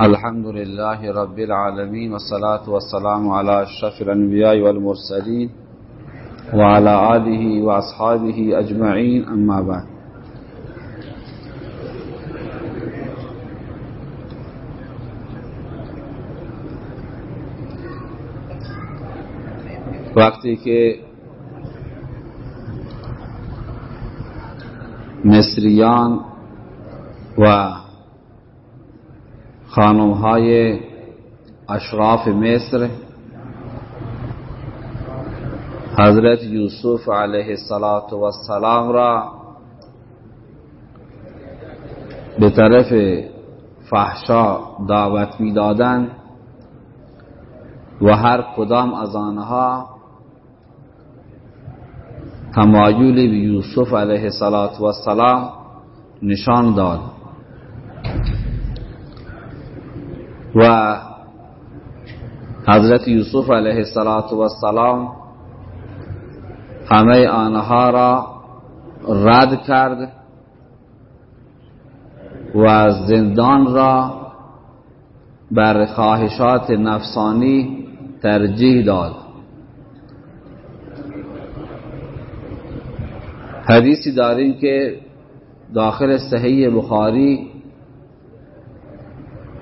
الحمد لله رب العالمين والصلاة والسلام على أشرف الأنبياء والمرسلين وعلى آله وأصحابه أجمعين أما بعد. وقتی که مصریان و خانم های اشراف مصر حضرت یوسف علیه السلام را به طرف فحشا دعوت می‌دادند و هر کدام از آنها تمایل به یوسف علیه السلام نشان داد. و حضرت یوسف علیه السلام همه آنها را رد کرد و زندان را بر خواهشات نفسانی ترجیح داد. حدیثی داریم که داخل صحیح بخاری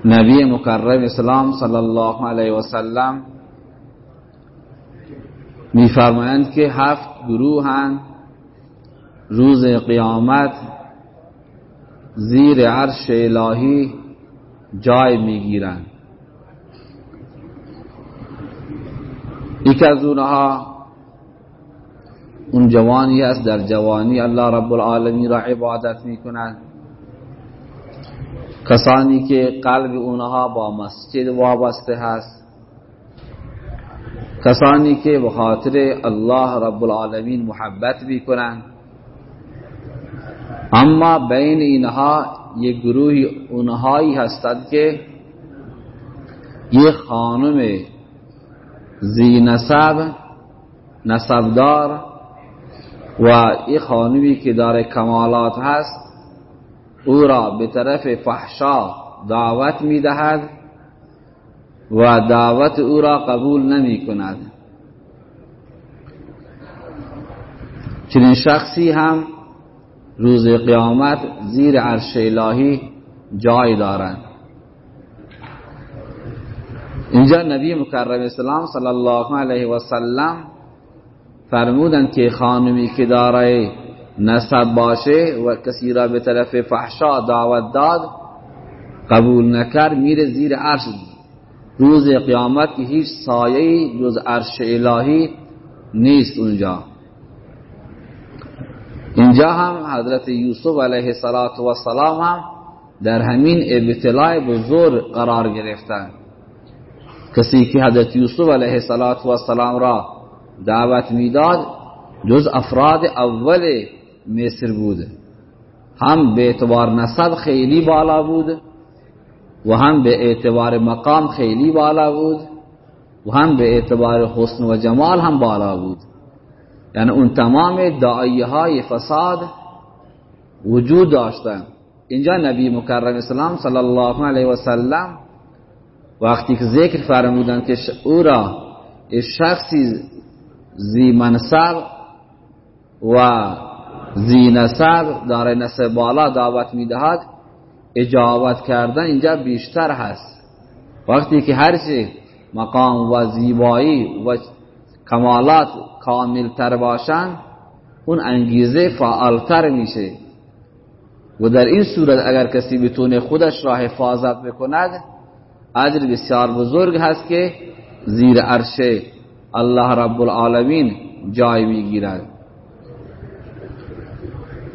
نبی مکرم اسلام صلی الله علیه و سلم میفرمایند که هفت گروهند روز قیامت زیر عرش الهی جای می‌گیرند. یک از اونها اون جوانی است در جوانی الله رب العالمین را عبادت می‌کنند کسانی که قلب اونها با مسجد وابسته هست. کسانی که به خاطر الله رب العالمین محبت می‌کنند. اما بین اینها یک گروه اونهایی هستند که یک خانم زی نسب نسبدار و یک خانمی که داره کمالات هست او را به طرف فحشا دعوت می‌دهد و دعوت او را قبول نمی کند. چنین شخصی هم روز قیامت زیر عرش الهی جای دارند اینجا نبی مکرم اسلام صلی الله علیه و سلم فرمودند که خانمی که دارای نسب باشه و کسی را به طرف فحشا دعوت داد قبول نکر میره زیر عرش. روز قیامت که هیچ سایه جز عرش الهی نیست اونجا. اینجا هم حضرت یوسف علیه السلام هم در همین ابتلاع بزرگ قرار گرفتن. کسی که حضرت یوسف علیه السلام را دعوت می‌داد جز افراد اول مصر بود هم به اعتبار نسب خیلی بالا بود و هم به اعتبار مقام خیلی بالا بود و هم به اعتبار حسن و جمال هم بالا بود یعنی اون تمام دعایه فساد وجود داشتن اینجا نبی مکرم اسلام صلی الله علیه و سلم وقتی که ذکر فرمودن که او را شخصی زی منصب و زی نسب داره نسب بالا دعوت می‌دهد اجابت کردن اینجا بیشتر هست. وقتی که هر چی مقام و زیبایی و کمالات کاملتر باشن اون انگیزه فعالتر میشه. و در این صورت اگر کسی بتونه خودش را حفاظت بکند اجر بسیار بزرگ هست که زیر عرش الله رب العالمین جای می‌گیرد.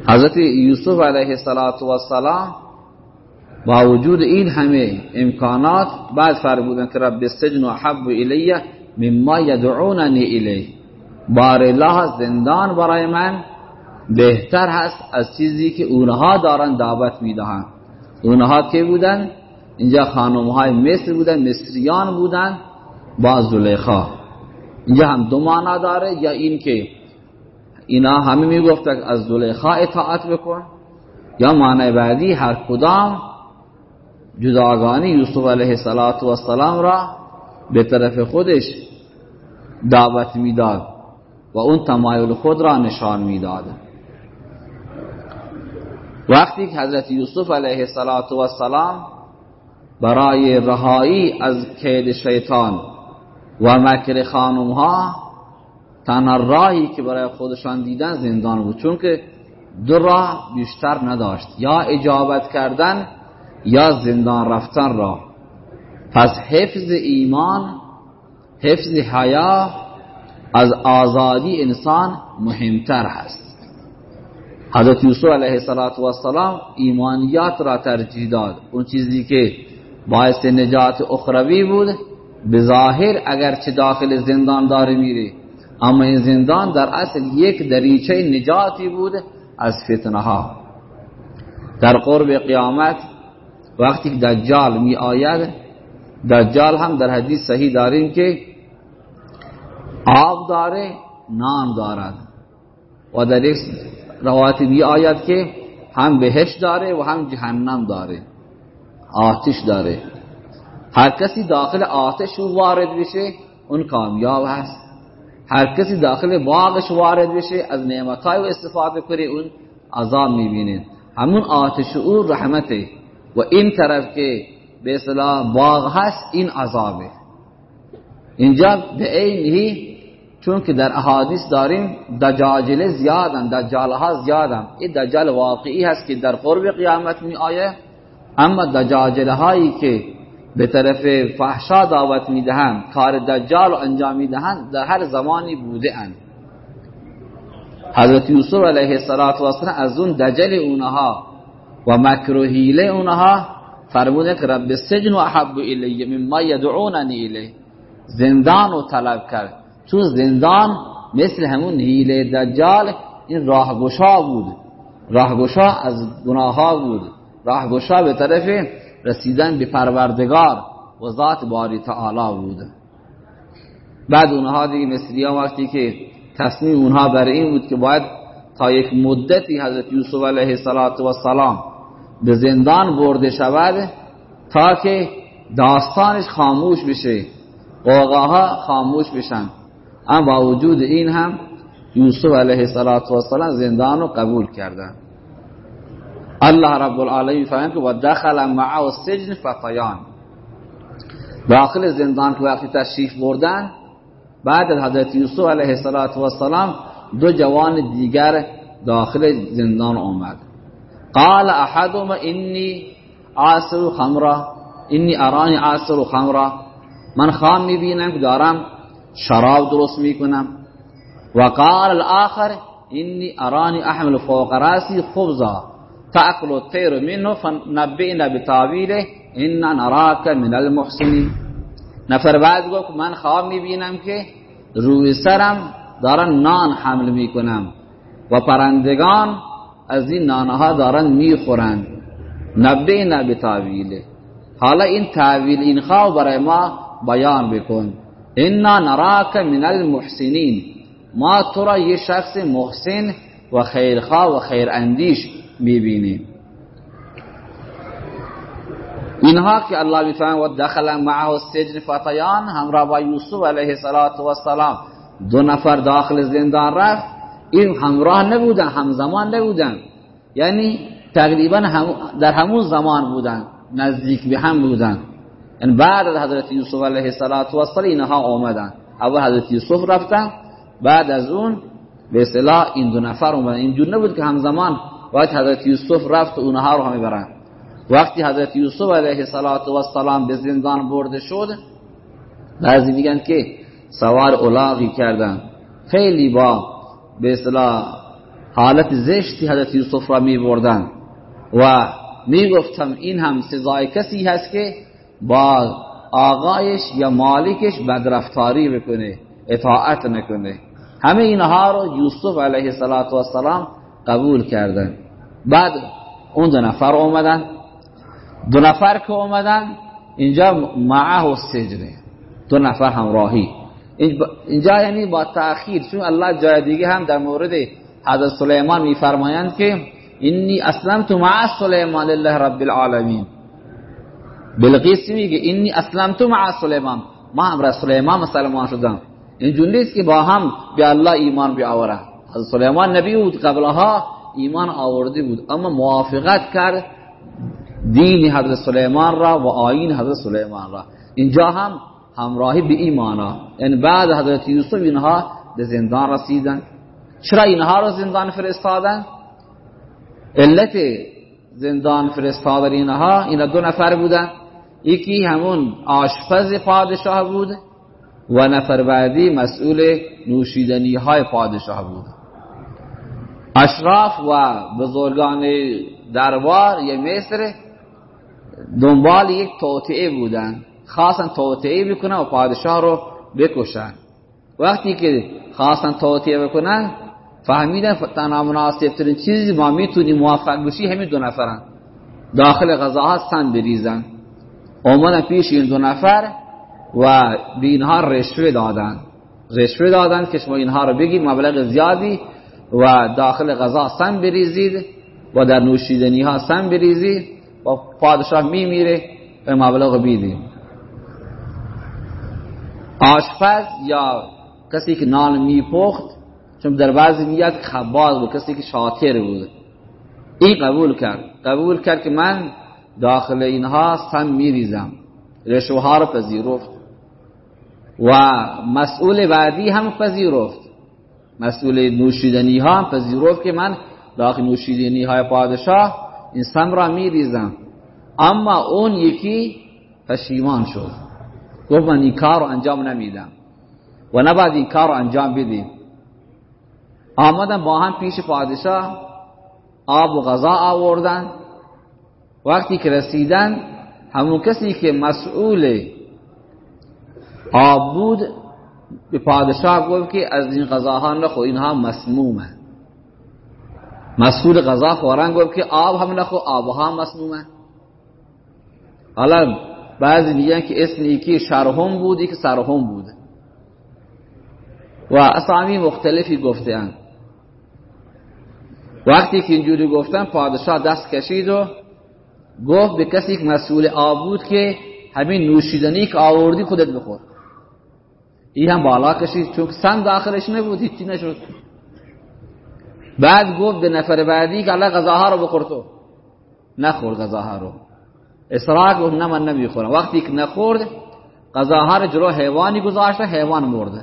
حضرت یوسف علیه السلام با وجود این همه امکانات بعد فرمودن که رب السجن حب الیه مما یدعوننی الیه. بار الله زندان برای من بهتر هست از چیزی که اونها دارن دعوت می‌دهند. اونها که بودن؟ اینجا خانم های مصر بودن مصریان بودن با زلیخا. اینجا هم دو معنا داره یا این که اینا همه می‌گفتن از زلیخا اطاعت بکن. یا معنی بعدی هر کدام جداگانی یوسف علیه السلام را به طرف خودش دعوت می‌داد و اون تمایل خود را نشان می‌داد. وقتی که حضرت یوسف علیه السلام برای رهایی از کید شیطان و مکر خانم ها تنها راهی که برای خودشان دیدن زندان بود چون که دو راه بیشتر نداشت یا اجابت کردن یا زندان رفتن را پس حفظ ایمان حفظ حیا از آزادی انسان مهمتر هست. حضرت یوسف علیه السلام ایمانیات را ترجیح داد. اون چیزی که باعث نجات اخروی بود به ظاهر اگرچه داخل زندان داره میره اما این زندان در اصل یک دریچه نجاتی بود از فتنه ها در قرب قیامت وقتی دجال می آید دجال هم در حدیث صحیح داریم که آب داره نان دارد. و در یک روایت می آید که هم بهش داره و هم جهنم داره. آتش داره. هر کسی داخل آتش وارد بشه اون کامیاب هست. هر کسی داخل باغش وارد بشه از نعمتهای و استفاده کنه اون عذاب می‌بینه. همون آتش او رحمته. و این طرف که به اصطلاح باغ هست این عذابه. اینجا به اینهی چون که در احادیث داریم دجاجل زیادن دجالها زیادن. این دجال واقعی هست که در قرب قیامت می آیه اما دجاجل هایی که به طرف فحشا دعوت می‌دهند کار دجال رو انجام می‌دهند در هر زمانی بوده اند. حضرت یوسف علیه السلام از اون دجل اونها و مکر و حیله اونها فرموده که رب سجن و احب الی مما یدعوننی الی زندان رو طلب کرد. چون زندان مثل همون حیله دجال این راهگشا بود. راهگشا از گناه ها بود. راهگشا به طرف رسیدن به پروردگار و ذات باری تعالی بود. بعد اونها دیگه مصری ها وقتی که تصمیم اونها برای این بود که باید تا یک مدتی حضرت یوسف علیه السلام به زندان برده شود تا که داستانش خاموش بشه قوقاها خاموش بشن. اما با وجود این هم یوسف علیه السلام زندان رو قبول کردن. الله رب العالمین فرمود که و دخل معه السجن فتیان داخل زندان که وقتی تشریف بردن بعد از حضرت یوسف علیه السلام دو جوان دیگر داخل زندان آمد. قال احدهما انی عاصر خمره انی ارانی عاصر خمره من خام می‌بینم که دارم شراب درست می‌کنم. و قال الاخر انی ارانی احمل فوق راسی خبزا. تأكل الطير منه فنبئنا بتاویله ان نراك من المحسنین نفر بعد گفت من خواب می‌بینم که روی سرم دارن نان حمل می‌کنم و پرندگان از این نانها دارن می‌خورند نبئنا بتاویله حالا این تعویل این خواب برای ما بیان بکن. انا نراک من المحسنین. ما تو را یه شخص محسن و خیرخواه و خیر اندیش می‌بینیم اینها که الله می‌فهمه و دخل معه السجن فتیان همراه با یوسف علیه السلام دو نفر داخل زندان رفت. این همراه نبودن همزمان نبودن. یعنی تقریبا در همون زمان بودن نزدیک به هم بودن. یعنی بعد از حضرت یوسف علیه السلام اینها آمدن. اول حضرت یوسف رفتن. بعد از اون به اصطلاح این دو نفر اومدن. اینجور نبود که همزمان وقتی حضرت یوسف رفت اونها رو همه برن وقتی حضرت یوسف علیه السلام به زندان برده شد بعضی میگن که سوار اولاغی کردن. خیلی با به اصطلاح حالت زشتی حضرت یوسف را می بردن و می گفتم این هم سزای کسی هست که با آقایش یا مالکش بدرفتاری بکنه اطاعت نکنه. همه اینها رو یوسف علیه السلام قبول کردن. بعد اون دو نفر اومدن. دو نفر که اومدن اینجا معه و سجنه دو نفر همراهی. اینجا یعنی با تأخیر چون الله جای دیگه هم در مورد حضرت سلیمان میفرمایند که اینی اسلمت مع سلیمان الله رب العالمین. بلقیس میگه اینی اسلمتو مع سلیمان. ما امر سلیمان مسلمان شدم. این نیست که با هم به الله ایمان بیاوره حضرت سلیمان نبی بود قبلها. ایمان آورده بود. اما موافقت کرد دین حضرت سلیمان را و آین حضرت سلیمان را. اینجا هم همراهی به ایمانا. این بعد حضرت یوسف اینها به زندان رسیدن. چرا اینها را زندان فرستادن؟ علت زندان فرستادن اینها اینا دو نفر بودن. یکی همون آشپز پادشاه بود و نفر بعدی مسئول نوشیدنی های پادشاه بود. اشراف و بزرگان دربار یا مصر دنبال یک توطعه بودن. خواستن توطعه بکنن و پادشاه رو بکشن. وقتی که خواستن توطعه بکنن فهمیدن تنها مناسب ترین چیزی ما می‌تونیم موفق بشی همین دو نفرن. داخل غذاها سن بریزن. اومدن پیش این دو نفر و به اینها رشوه دادن. رشوه دادن که شما اینها رو بگید مبلغ زیادی و داخل غذا سن بریزید و در نوشیدنی ها سن بریزید و پادشاه میمیره به مبلغ بیدید آشپز یا کسی که نان میپخت چون در بعضی میاد خباز بود کسی که شاطر بود. این قبول کرد. قبول کرد که من داخل اینها سم میریزم. رشوه ها رو پذیرفت. و مسئول بعدی هم پذیرفت. مسئول نوشیدنی ها هم که من داخل نوشیدنی های پادشاه این سم را میریزم. اما اون یکی پشیمان شد. گفت من این کار انجام نمیدم. و نباید این کار انجام بدیم. آمدن با هم پیش پادشاه آب و غذا آوردن. وقتی که رسیدن همون کسی که مسئول آب بود به پادشاه گفت که از این غذاها نخو اینها مسمومه. مسئول غذا فورا گفت که آب هم نخو آبها مسمومه. حالا بعضی میگن که اسم یکی شرهم بود یکی سرهم بود. و اسامی مختلفی گفتن وقتی که اینجوری گفتن پادشاه دست کشید و گفت به کسی که مسئول آب بود که همین نوشیدنی که آوردی خودت بخور. این هم بالا کشید چون سن داخلش نبود هیچی نشد. بعد گفت به نفر بعدی که الله غذاها رو بخور تو. نخور غذاها رو. اسراق گفت نه من نمی‌خورم. وقتی که نخورد غذاها رو جلو حیوانی گذاشته حیوان مرده.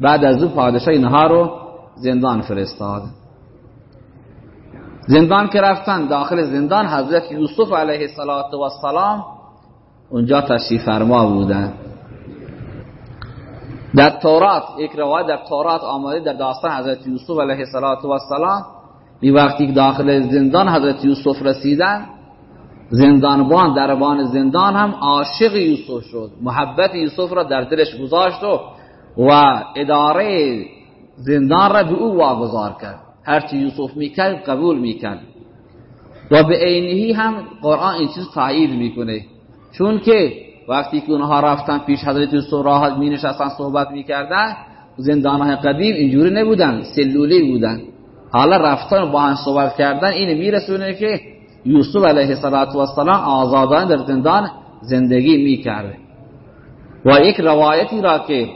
بعد از اون پادشاه اینها رو زندان فرستاد. زندان که رفتن داخل زندان حضرت یوسف علیه السلام اونجا تشریف فرما بودن. در تورات یک روایت در تورات آمده در داستان حضرت یوسف علیه السلام می وقتی داخل زندان حضرت یوسف رسیدن زندانبان دربان زندان هم عاشق یوسف شد. محبت یوسف را در دلش گذاشت و و اداره زندان را به او واگذار کرد. هرچی یوسف می‌کرد قبول می‌کرد. و به عینهی هم قرآن این چیز تایید می‌کنه. چون که وقتی که اونها رفتن پیش حضرت یوسف راحت می نشستن صحبت می‌کردن زندان های قدیم اینجوری نبودن سلولی بودن. حالا رفتن با هم صحبت کردن این میرسونه که یوسف علیه السلام آزادان در زندان زندگی می‌کرده و یک روایتی را که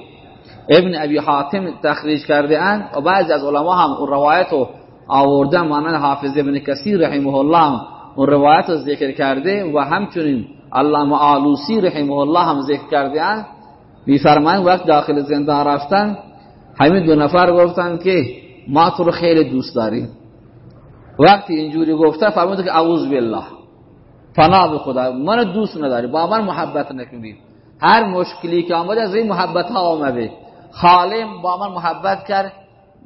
ابن ابی حاتم تخریج کرده اند و بعضی از علما هم اون روایت رو آوردن مانند حافظ ابن کثیر رحمه الله اون روایت رو ذکر کرده و همچنین علامه آلوسی رحمه الله هم ذکر کرده اند میفرمایند وقت داخل زندان رفتن همین دو نفر گفتن که ما تو رو خیلی دوست داریم. وقتی اینجوری گفته فرمود که اعوذ بالله. پناه به خدا. من دوست نداری با من محبت نکنید. هر مشکلی که آمده از این محبت ها آمده. خالم با من محبت کرد.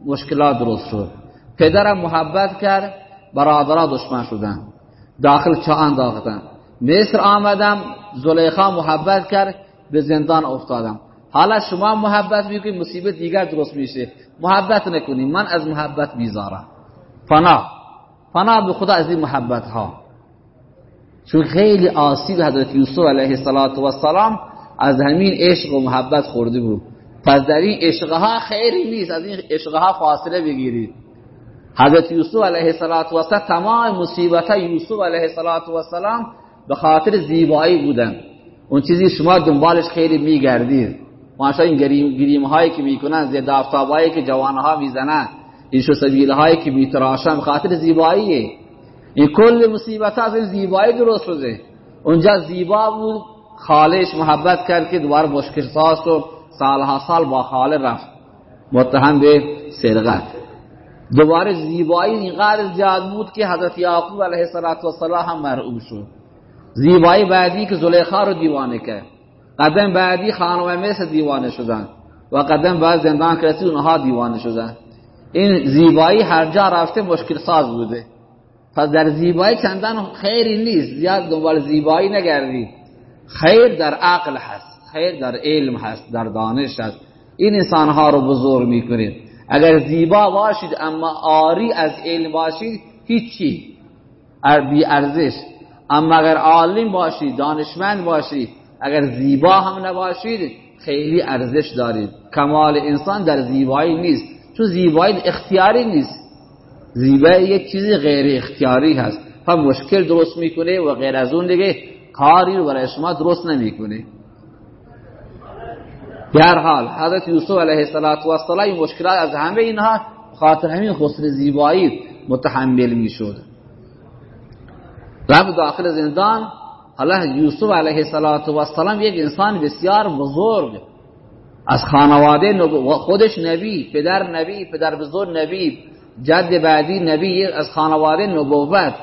مشکلات درست شد. پدرم محبت کرد. برادرها دشمن شدن. داخل چه انداختن؟ مصر آمدم زلیخا محبت کرد به زندان افتادم حالا شما محبت می‌کنید مصیبت دیگر درست میشه محبت نکنید من از محبت بیزارم فنا فنا به خدا از این محبت ها چون خیلی آسیب حضرت یوسف علیه السلام از همین عشق و محبت خورده بود پس در این عشقها خیری نیست از این عشقها فاصله بگیرید حضرت یوسف علیه السلام تمام مصیبت یوسف علیه السلام به خاطر زیبایی بودن. اون چیزی شما دنبالش خیلی میگردید. ماشا این گریم, گریم هایی که می‌کنن زید آفتاب هایی که جوان ها می‌زنن این شو سبیل هایی که میتراشن خاطر زیباییه. این کل مصیبت از این زیبایی درست شده. اونجا زیبا بود خالش محبت کرد که دوباره مشکل ساز و سالها سال با خاله رفت. متهم به سرقت. دوباره زیبایی اینقدر زیاد بود که حضرت یعقوب علیه السلام هم مرعوب شد. زیبایی بعدی که زلیخا رو دیوانه کرد. قدم بعدی خانم مصر دیوانه شدن و قدم بعد زندان کرسی اونها دیوانه شدن. این زیبایی هر جا رفته مشکل ساز بوده. پس در زیبایی چندان خیری نیست. زیاد دنبال زیبایی نگردید خیر در عقل هست. خیر در علم هست. در دانش هست. این انسانها رو بزرگ می‌کنید. اگر زیبا باشید اما آری از علم باشید هیچی. بی ارزش. اما اگر عالم باشید دانشمند باشید اگر زیبا هم نباشید خیلی ارزش دارید. کمال انسان در زیبایی نیست. چون زیبایی اختیاری نیست. زیبایی یک چیزی غیر اختیاری هست. هم مشکل درست می‌کنه و غیر از اون دیگه کاری رو برای شما درست نمی‌کنه. در حال حضرت یوسف علیه السلام مشکلات از همه اینها خاطر همین خسر زیبایی متحمل می‌شد. رفت داخل زندان حالا یوسف علیه السلام یک انسان بسیار بزرگ. از خانواده خودش نبی پدر نبی پدر بزرگ نبی جد بعدی نبی از خانواده نبوت.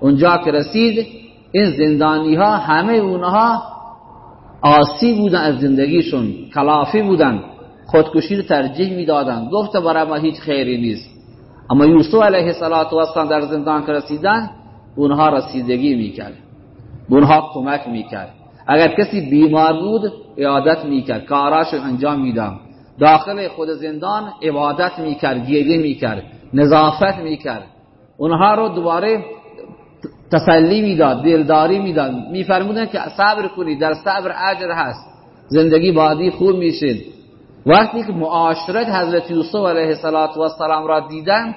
اونجا که رسید این زندانی ها همه اونها آسی بودن از زندگیشون کلافی بودن خودکشی رو ترجیح می‌دادن. گفت برای ما هیچ خیری نیست. اما یوسف علیه السلام در زندان که رسیدن اونها رسیدگی می‌کرد. اونها کمک می‌کرد. اگر کسی بیمار بود عیادت می‌کرد. کاراش انجام میدم داخل خود زندان عبادت می‌کرد گریه می‌کرد نظافت می‌کرد. اونها رو دوباره تسلی می‌داد دلداری می‌داد. میفرمودن که صبر کنید در صبر اجر هست. زندگی بعدی خوب میشید. وقتی که معاشرت حضرت یوسف علیه السلام را دیدن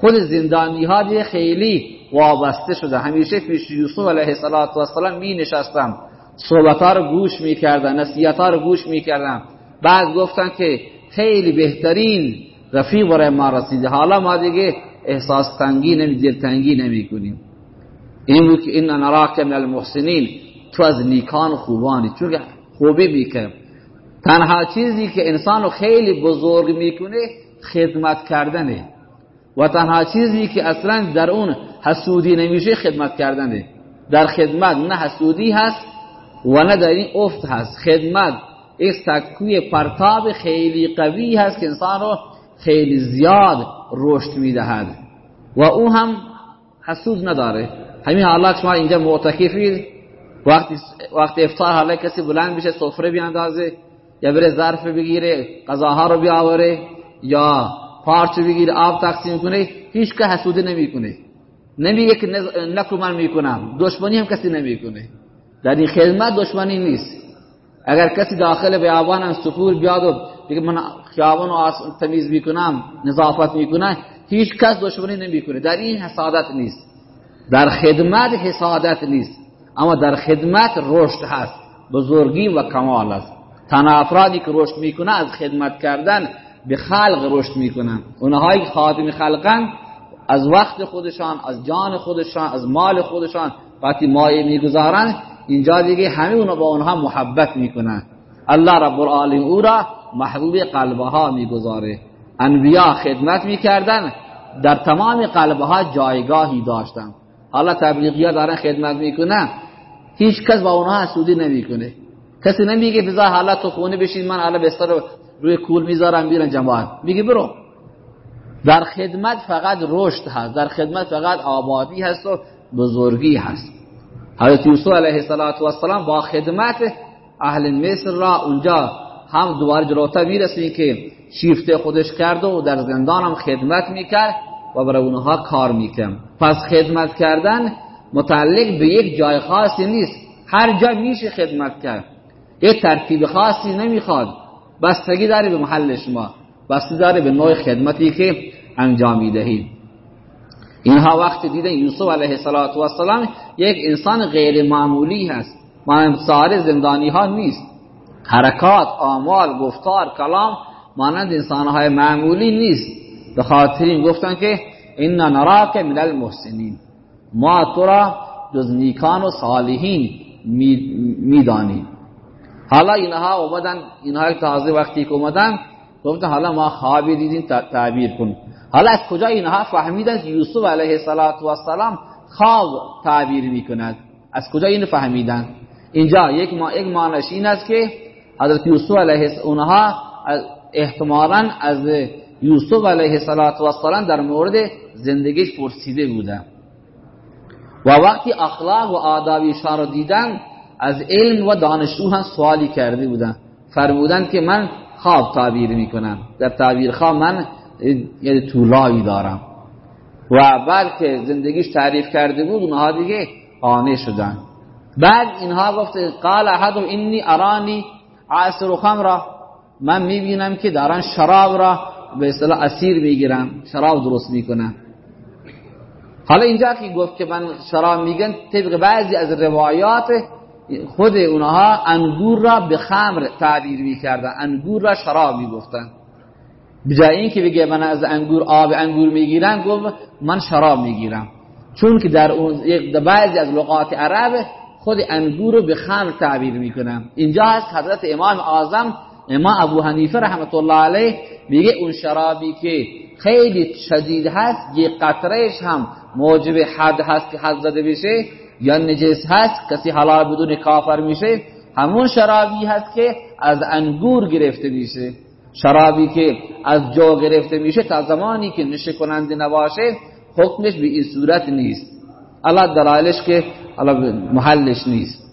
خود زندانی ها خیلی وابسته شده. همیشه پیش یوسف علیه السلام می نشستم صحبت ها رو گوش می‌کردن نصیحت ها رو گوش می‌کردن بعد گفتن که خیلی بهترین رفیق برای ما رسیده. حالا ما دیگه احساس تنگی نمی دل تنگی نمی کنیم. این بود که این نراک من المحسنین تو از نیکان خوبانی. چون خوبی می‌کنه تنها چیزی که انسان رو خیلی بزرگ می‌کنه خدمت کردنه. و تنها چیزی که اصلا در اون حسودی نمیشه خدمت کردنه. در خدمت نه حسودی هست و نه در این افت هست. خدمت یک سکوی پرتاب خیلی قوی هست که انسان رو خیلی زیاد رشد می‌دهد. و او هم حسود نداره. همین حالا شما اینجا معتکفید وقتی وقتی افطار حالا کسی بلند بشه سفره بیاندازه یا بره ظرف بگیره غذاها رو بیاوره یا پارچه بگیره آب تقسیم کنه هیچ که حسوده نمی‌کنه نمیگه که نکو من می‌کنم. دشمنی هم کسی نمی‌کنه. در این خدمت دشمنی نیست. اگر کسی داخل بیابان هم سفور بیاد و بگه من خیابان رو تمیز می‌کنم نظافت می‌کنم هیچ کس دشمنی نمی‌کنه. در این حسادت نیست. در خدمت حسادت نیست. اما در خدمت رشد هست. بزرگی و کمال است. تنها افرادی که رشد می‌کنه از خدمت کردن به خلق رشد می‌کنن. اونهایی که خادم خلقن از وقت خودشان از جان خودشان از مال خودشان وقتی مایه می‌گذارن اینجا دیگه همه اونا با اونها محبت می‌کنن. الله رب العالمین او را محبوب قلبها می‌گذاره. انبیا خدمت می‌کردن در تمام قلبها جایگاهی داشتن. حالا تبلیغی ها دارن خدمت می‌کنن. هیچ کس با اونها حسودی نمی‌کنه. کسی نمیگه بذار حالا تو خونه بشین من حالا بستر روی کول می‌ذارم بیرن جماعت. میگه برو. در خدمت فقط رشد هست. در خدمت فقط آبادی هست و بزرگی هست. حضرت یوسف علیه السلام با خدمت اهل مصر را اونجا هم دوباره جلوتر می‌رسیم که شیفته خودش کرد و در زندان هم خدمت می‌کرد و برای اونها کار می‌کرد. پس خدمت کردن متعلق به یک جای خاصی نیست. هر جا میشه خدمت کرد. یک ترتیب خاصی نمی‌خواد. بستگی داره به محل شما. بستگی داره به نوع خدمتی که انجام می‌دهید اینها وقت دیدن یوسف علیه السلام یک انسان غیر معمولی هست. مانند سایر زندانی ها نیست. حرکات آمال گفتار کلام مانند انسان های معمولی نیست. به خاطر این گفتن که این نراک من المحسنین ما تو را جز نیکان و صالحین می‌دانیم. حالا اینها اومدن اینها تازه وقتی که اومدن گفتن حالا ما خوابی دیدیم تعبیر کن حالا از کجا اینها فهمیدن یوسف علیه السلام خواب تعبیر می‌کند؟ از کجا این فهمیدن؟ اینجا یک ما یک معنیش این است که حضرت یوسف علیه اونها احتمالا از یوسف علیه السلام در مورد زندگیش پرسیده بودن. و وقتی اخلاق و آدابش را دیدن از علم و دانشجو هم سوالی کرده بودن. فرمودن که من خواب تعبیر می‌کنم. در تعبیر خواب من یعنی طولایی دارم. و بعد که زندگیش تعریف کرده بود اونها دیگه آنه شدن. بعد اینها گفت قال احد اینی ارانی عصر خمر من می‌بینم که دارن شراب را به اصطلاح اسیر می‌گیرم شراب درست می‌کنم حالا اینجا که گفت که من شراب میگن طبق بعضی از روایات خود اونها انگور را به خمر تعبیر می‌کردن انگور را شراب می‌گفتن. بجای این که بگه من از انگور آب انگور می‌گیرم گفت من شراب می‌گیرم. چون که در بعضی از لغات عرب خود انگور رو به خمر تعبیر می‌کنم اینجا هست حضرت امام اعظم امام ابو حنیفه رحمت الله علیه میگه اون شرابی که خیلی شدید هست یه قطرهش هم موجب حد هست که حد زده بشه یا نجس هست کسی حلال بدون کافر میشه همون شرابی هست که از انگور گرفته میشه. شرابی که از جو گرفته میشه تا زمانی که نشه کننده نباشه حکمش به این صورت نیست. الله دلالش که محلش نیست.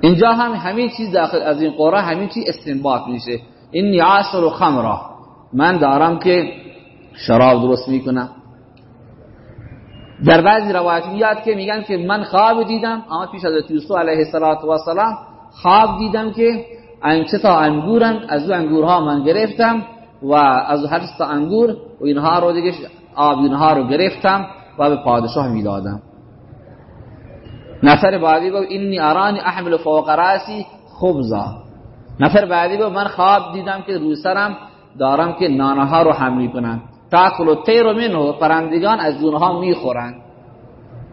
اینجا هم همین چیز داخل از این قرآن همین چیز استنباط میشه. این عاشر و خمره من دارم که شراب درست می‌کنم. در بعضی روایت که میگن که من خواب دیدم اما پیش از یوسف علیه السلام خواب دیدم که چه تا انگورن از او انگورها من گرفتم و از هر تا انگور و اینها رو دیگه آب اینها رو گرفتم و به پادشاه می‌دادم. نفر بعدی گفت اینی ارانی احمل فوق راسی خبزا. نفر بعدی گفت من خواب دیدم که روی سرم دارم که نانه ها رو حمل کنن تاکل و تیر منو پرندگان از اونها می‌خورن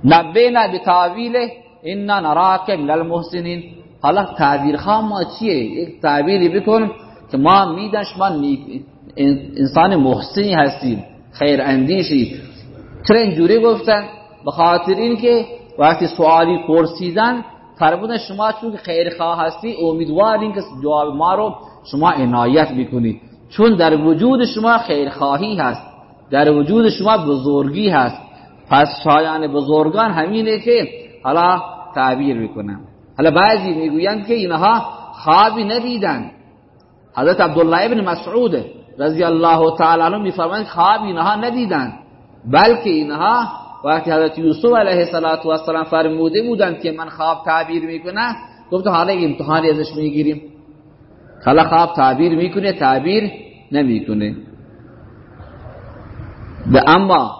نبینا به تاویل اینا نراک من المحسنین حالا تعبیر ما چیه؟ یک تعبیری بکن که ما میدنش من انسان محسنی هستیم. خیر اندیشی. چرا اینجوری گفتن به خاطر این که وقتی سوالی پرسیدن فرمودن شما چون که خیر خواه هستی امیدوارین که جواب ما رو شما عنایت بکنید چون در وجود شما خیرخواهی هست در وجود شما بزرگی هست. پس شایان بزرگان همینه که حالا تعبیر می‌کنن. حالا بعضی می‌گویند که اینها خوابی ندیدن. حضرت عبدالله ابن مسعود رضی الله تعالی عنه میفرمایند خواب اینها ندیدن بلکه اینها وقتی حضرت یوسف علیه السلام فرموده بودند که من خواب تعبیر می‌کنه گفت حالا امتحانی ازش می‌گیریم. حالا خواب تعبیر می‌کنه تعبیر نمی‌کنه. به اما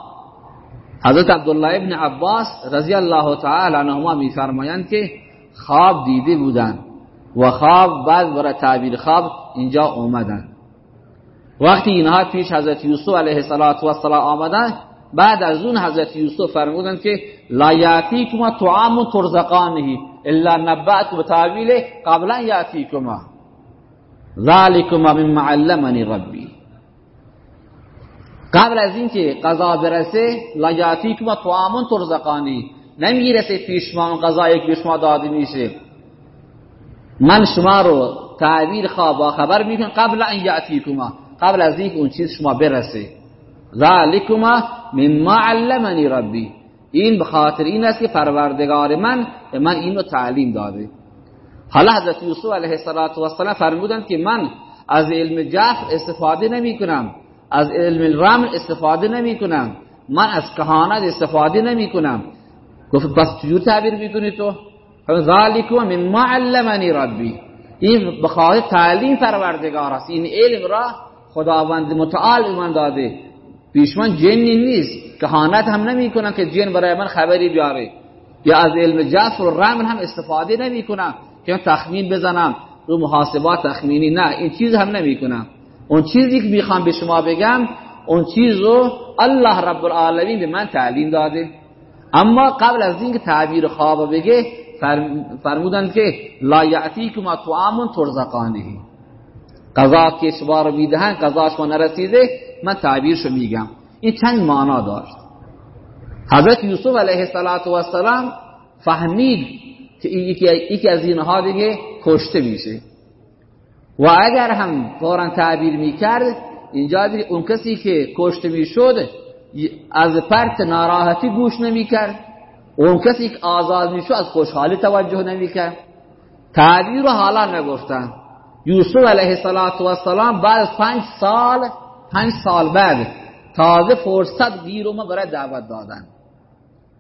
حضرت عبدالله ابن عباس رضی الله تعالی عنهما میفرمایند که خواب دیده بودن و خواب بعد برای تعبیر خواب اینجا اومدن وقتی اینها پیش حضرت یوسف علیه السلام آمدن بعد از اون حضرت یوسف فرمودن که لا یاتیکما طعام ترزقانه الا نبأت بتاویل قبلا یاتیکما ذالکما مما علمنی ربی قبل از اینکه قضا برسه لا یاتیکما طعام ترزقانی. نمی‌رسه پیش ما اون قضایی که شما داده میشه. من شما رو تعبیر خواب خبر می‌کنم قبل ان یاتیکما قبل از اینکه اون چیز شما برسه. ذالکما مما علمنی ربی این به خاطر این است که پروردگار من به من اینو تعلیم داده. حالا حضرت یوسف علیه السلام فرمودند که من از علم جفر استفاده نمی کنم. از علم الرمل استفاده نمی کنم. من از کهانت استفاده نمی کنم. گفت بس چجور تعبیر می‌کنی تو؟ ذالکم مما علمنی ربی. این بخاطر تعلیم پروردگار است. این علم را خداوند متعال من داده. پیشمان جنی نیست. کهانت هم نمی‌کنن که جن برای من خبری بیاره. یا از علم جفر و رمل هم استفاده نمی‌کنم که تخمین بزنم رو محاسبات تخمینی نه این چیز هم نمی‌کنم. اون چیزی که می‌خوام به شما بگم اون چیز رو الله رب العالمین به من تعلیم داده. اما قبل از اینکه تعبیر خواب بگه فرمودند که لا یعتیکم طعام ترزقانه. قضا که شما رو می‌دهن قضا شما نرسیده من تعبیرشو میگم. این چند معنا داشت. حضرت یوسف علیه السلام فهمید که یکی از اینها دیگه کشته میشه. و اگر هم فورا تعبیر می‌کرد اینجا دیگه اون کسی که کشته می‌شد از پرت ناراحتی گوش نمی‌کرد. اون کسی که آزاد می‌شد از خوشحالی توجه نمی‌کرد. تعبیر رو حالا نگفتن. یوسف علیه السلام بعد از پنج سال پنج سال بعد تازه فرصت گیر برای دعوت دادن.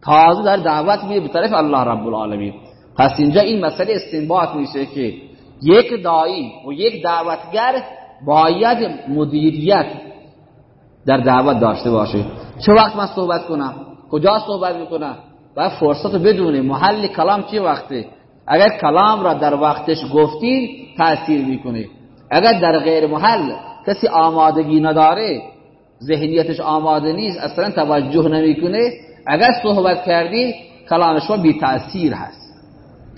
تازه در دعوت میره به طرف الله رب العالمین. پس اینجا این مسئله استنباط میشه که یک دایی و یک دعوتگر باید مدیریت در دعوت داشته باشه. چه وقت من صحبت کنم؟ کجا صحبت می‌کنم؟ و فرصت بدونه محل کلام چه وقته؟ اگر کلام را در وقتش گفتید تاثیر می‌کنه. اگر در غیر محل کسی آمادگی نداره ذهنیتش آماده نیست اصلا توجه نمی‌کنه. اگر صحبت کردی کلام شما بی تاثیر هست.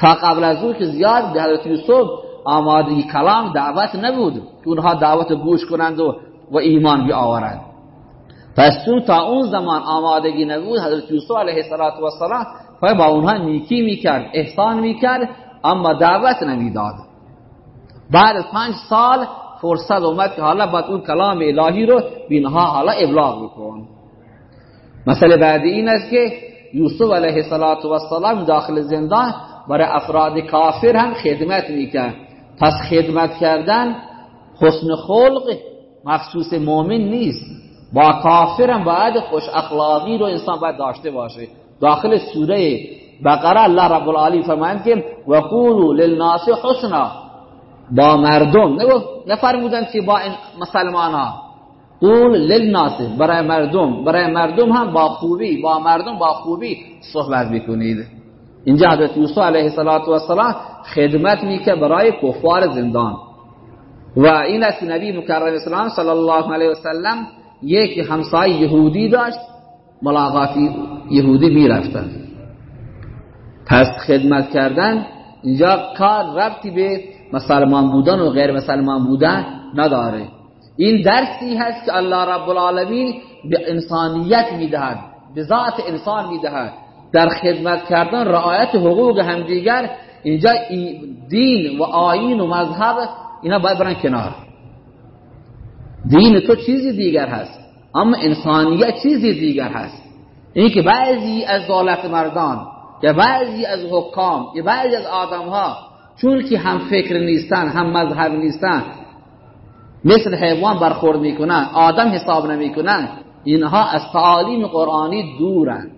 تا قبل از او که زیاد به حضرت یوسف آمادگی کلام دعوت نبود. اونها دعوت گوش کنند و, و ایمان بیاورند. پس چون تا اون زمان آمادگی نبود حضرت یوسف علیه السلام با اونها نیکی می‌کرد احسان می‌کرد اما دعوت نمی‌داد. بعد پنج سال فرصت اومد که حالا باید اون کلام الهی رو بینها حالا ابلاغ بکن. مسئله بعدی این است که یوسف علیه السلام داخل زندان برای افراد کافر هم خدمت می‌کرد. پس خدمت کردن حسن خلق مخصوص مؤمن نیست. با کافرم باید خوش اخلاقی رو انسان باید داشته باشه. داخل سوره بقره الله رب العالمین فرمایند که وقولوا للناس حسنا. با مردم. نفرمودن که با مسلمان ها قول للناس. برای مردم. برای مردم هم با خوبی. با مردم با خوبی صحبت بکنید اینجا حضرت یوسف علیه السلام خدمت میکه برای کفار زندان. و این است نبی مکرم اسلام صلی الله علیه وسلم یک همسایه یهودی داشت ملاقاتی یهودی می‌رفتن پس خدمت کردن اینجا کار ربطی به مسلمان بودن و غیر مسلمان بودن نداره. این درسی هست که الله رب العالمین به انسانیت می‌دهد به ذات انسان می‌دهد. در خدمت کردن رعایت حقوق همدیگر اینجا دین و آیین و مذهب اینا باید برن کنار. دین تو چیزی دیگر هست اما انسانیت چیزی دیگر هست. این که بعضی از دولت مردان یا بعضی از حکام یا بعضی از آدم ها چون که هم فکر نیستن هم مذهب نیستن مثل حیوان برخورد می‌کنن آدم حساب نمی‌کنن اینها از تعالیم قرآنی دورن.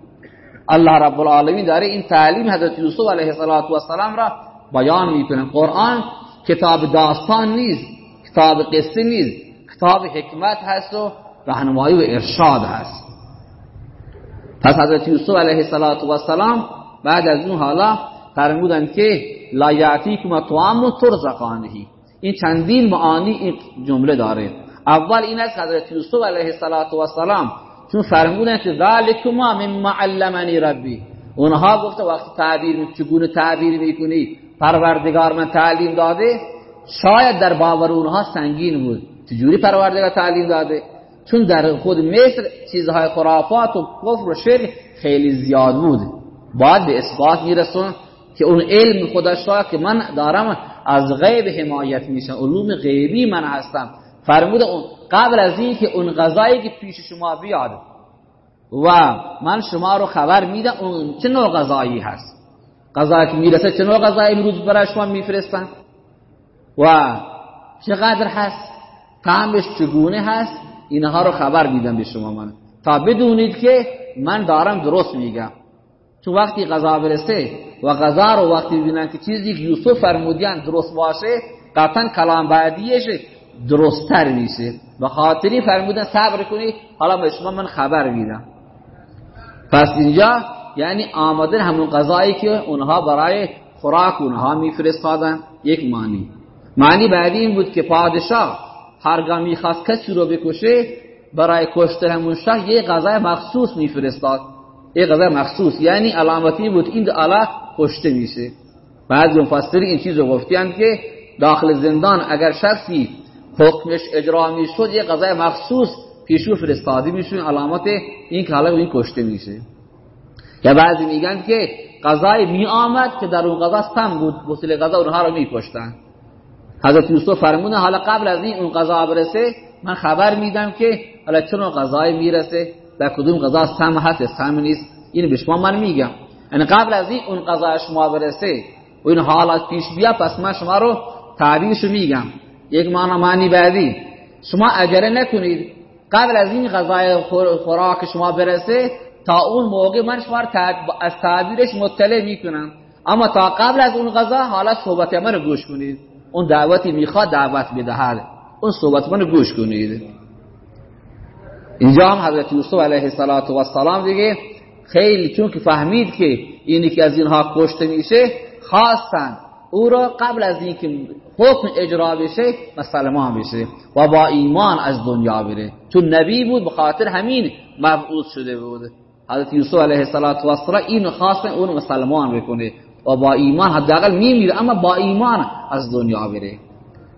الله رب العالمین داره این تعلیم حضرت یوسف علیه السلام را بیان می‌کنه. قرآن کتاب داستان نیست کتاب قصه نیست کتاب حکمت هست و رهنمایی و ارشاد هست. پس حضرت یوسف علیه السلام بعد از اون حالا فرمودن که لا یعتیکم طعام ترزقانه. این چندین معانی این جمله داره. اول این است حضرت یوسف علیه السلام چون فرمودن که ذالکما مما علمنی ربی. اونها گفته وقتی تعبیر چگونه تعبیر می‌کنی؟ پروردگار من تعلیم داده. شاید در باور اونها سنگین بود. چجوری پروردگار تعلیم داده؟ چون در خود مصر چیزهای خرافات و کفر و شرک خیلی زیاد بود. باید به اثبات میرسون که اون علم خودش را که من دارم از غیب حمایت میشم علوم غیبی من هستم. فرموده اون قبل از این که اون غذایی که پیش شما بیاد و من شما رو خبر میدم اون چه نوع غذایی هست؟ غذایی که می‌رسه چه نوع غذایی امروز برای شما میفرستن؟ و چقدر هست؟ طعمش چگونه هست؟ اینها رو خبر میدم به شما من. تا بدونید که من دارم درست میگم. چون وقتی غذا برسه و غذا رو وقتی ببینن که چیزی که یوسف فرمودیان درست باشه قطعا کلام بعدیش درستتر میشه به خاطری فرمودن صبر کنید. حالا به شما من خبر میدم. پس اینجا یعنی آمدن همون غذایی که اونها برای خوراک اونها میفرستادن. یک معنی. معنی بعدی این بود که پادشاه هرگاه می‌خواست کسی رو بکشه برای کشتن همون شاه یک غذای مخصوص میفرستاد. یک غذای مخصوص. یعنی علامتی بود این اله کشته میشه. بعد مفسری این چیز رو گفتیند که داخل زندان اگر شخصی حکمش اجرا می‌شد یک غذای مخصوص پیشو فرستادی میشون علامت این که حالا این کشته میشه. یا بعضی میگن که غذای می آمد که در اون غذا سم بود وسیله غذا اونها رو میکشتن. حضرت یوسف فرمونه حالا قبل از این اون غذا برسه من خبر میدم که حالا چون غذای می‌رسه؟ در کدوم غذا سم هست سم نیست؟ این به شما من میگم. یعنی قبل از این اون غذا شما برسه و این حالات پیش بیا پس من شما رو تعبیرشو میگم. یک معنی معنی بعدی. شما اجره نکنید. قبل از این غذای خوراک شما برسه تا اون موقع من شما از تعبیرش مطلع می‌کنم. اما تا قبل از اون غذا حالا صحبت من رو گوش کنید. اون دعوتی می‌خواد دعوت بدهد اون صحبت من رو گوش کنید. اینجا هم حضرت یوسف علیه السلام دیگه خیلی چون که فهمید که اینی که از اینها کشته میشه خواستن او را قبل از اینکه حکم اجرا بشه مسلمان بشه. و با ایمان از دنیا بره. چون نبی بود به خاطر همین مبعوث شده بود. حضرت یوسف علیه السلام این خواستن اون مسلمان بکنه. و با ایمان حداقل میمیره اما با ایمان از دنیا بره.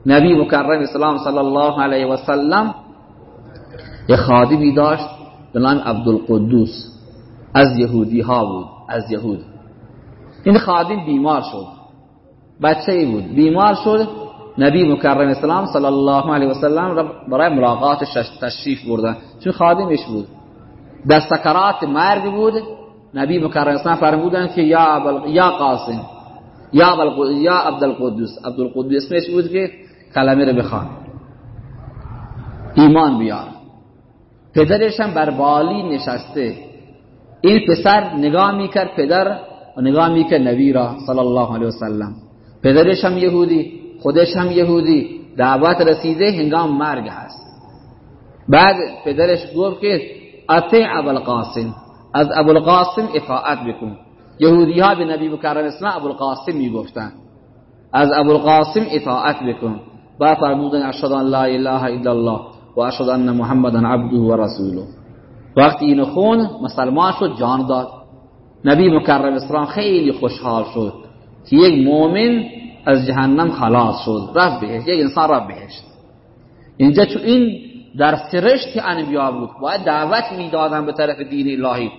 نبی مکرم اسلام صلی الله علیه و سلم یه خادمی داشت به نام عبدالقدوس. از یهودی ها بود از یهود. این خادم بیمار شد. بچه ای بود. بیمار شد. نبی مکرم اسلام صلی الله علیه و سلم برای ملاقات تشریف بردن. چون خادمش بود. در سکرات مرگ بود. نبی مکرم اسلام فرمودن که یا یا قاسم یا یا عبدالقدوس. عبدالقدوس اسمش بود که کلمه رو بخوان. ایمان بیار. پدرش هم بر بالی نشسته. این پسر نگاه می‌کرد پدر و نگاه می‌کرد نبی را صلی الله علیه وسلم پدرش هم یهودی خودش هم یهودی. دعوت رسیده هنگام مرگ هست. بعد پدرش گفت که اطیع ابوالقاسم از ابوالقاسم اطاعت بکن. یهودی ها به نبی مکرم اسلام ابوالقاسم می‌گفتن. از ابوالقاسم اطاعت بکن. با فرمودن اشهد ان لا اله الا الله و اشهد ان محمدا عبده و رسوله. وقتی اینو خون مسلمان شد جان داد. نبی مکرم اسلام خیلی خوشحال شد. که یک مؤمن از جهنم خلاص شد رفت بهشت یک انسان رفت بهشت. اینجا چون این در سرشت انبیا بود باید دعوت می‌دادن به طرف دین الهی.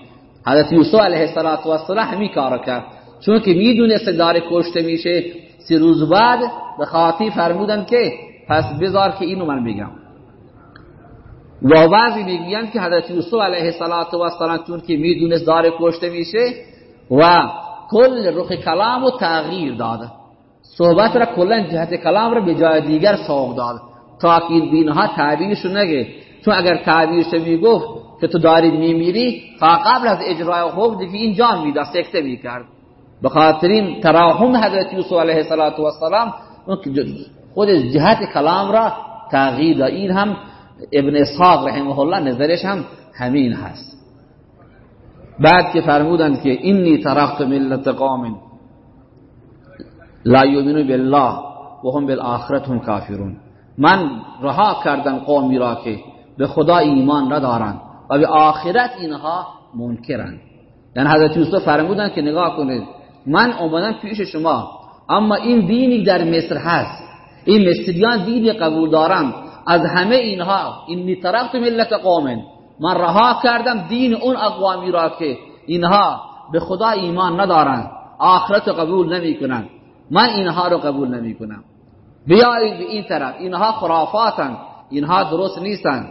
حضرت یوسف علیه السلام همین کار کرد. چون که می‌دونست داره کشته میشه سی روز بعد به خاطی فرمودن که پس بذار که اینو من بگم. و بعضی می‌گویند که حضرت یوسف علیه السلام چون که می‌دونست داره کشته میشه و کل رخ کلام و تغییر داد صحبت را کلا جهت کلام را به جای دیگر سوق داد تا که این بینها تعبیرشو نگه. چون اگر تعبیرش می‌گفت که تو داری میمیری قبل از اجرای حکم دیگه این جان می‌داد سکته می‌کرد. به خاطر این تراحم حضرت یوسف علیه السلام خود جهت کلام را تغییر داد. این هم ابن اسحاق رحمه الله نظرش هم همین هست. بعد که فرمودند که اینی ترخت ملت قوم لا یؤمنون بالله و هم بالآخرت هم کافرون من رها کردم قومی را که به خدا ایمان ندارند و به آخرت اینها منکرند. یعنی حضرت یوسف فرمودند که نگاه کنید من اومدم پیش شما اما این دینی در مصر هست. این مصریان دینی قبول دارند. از همه اینها این ترکت ملت قوم من رها کردم دین اون اقوامی را که اینها به خدا ایمان ندارند. آخرت قبول نمی کنند من اینها رو قبول نمی کنم بیایید به این طرف. اینها خرافاتن اینها درست نیستن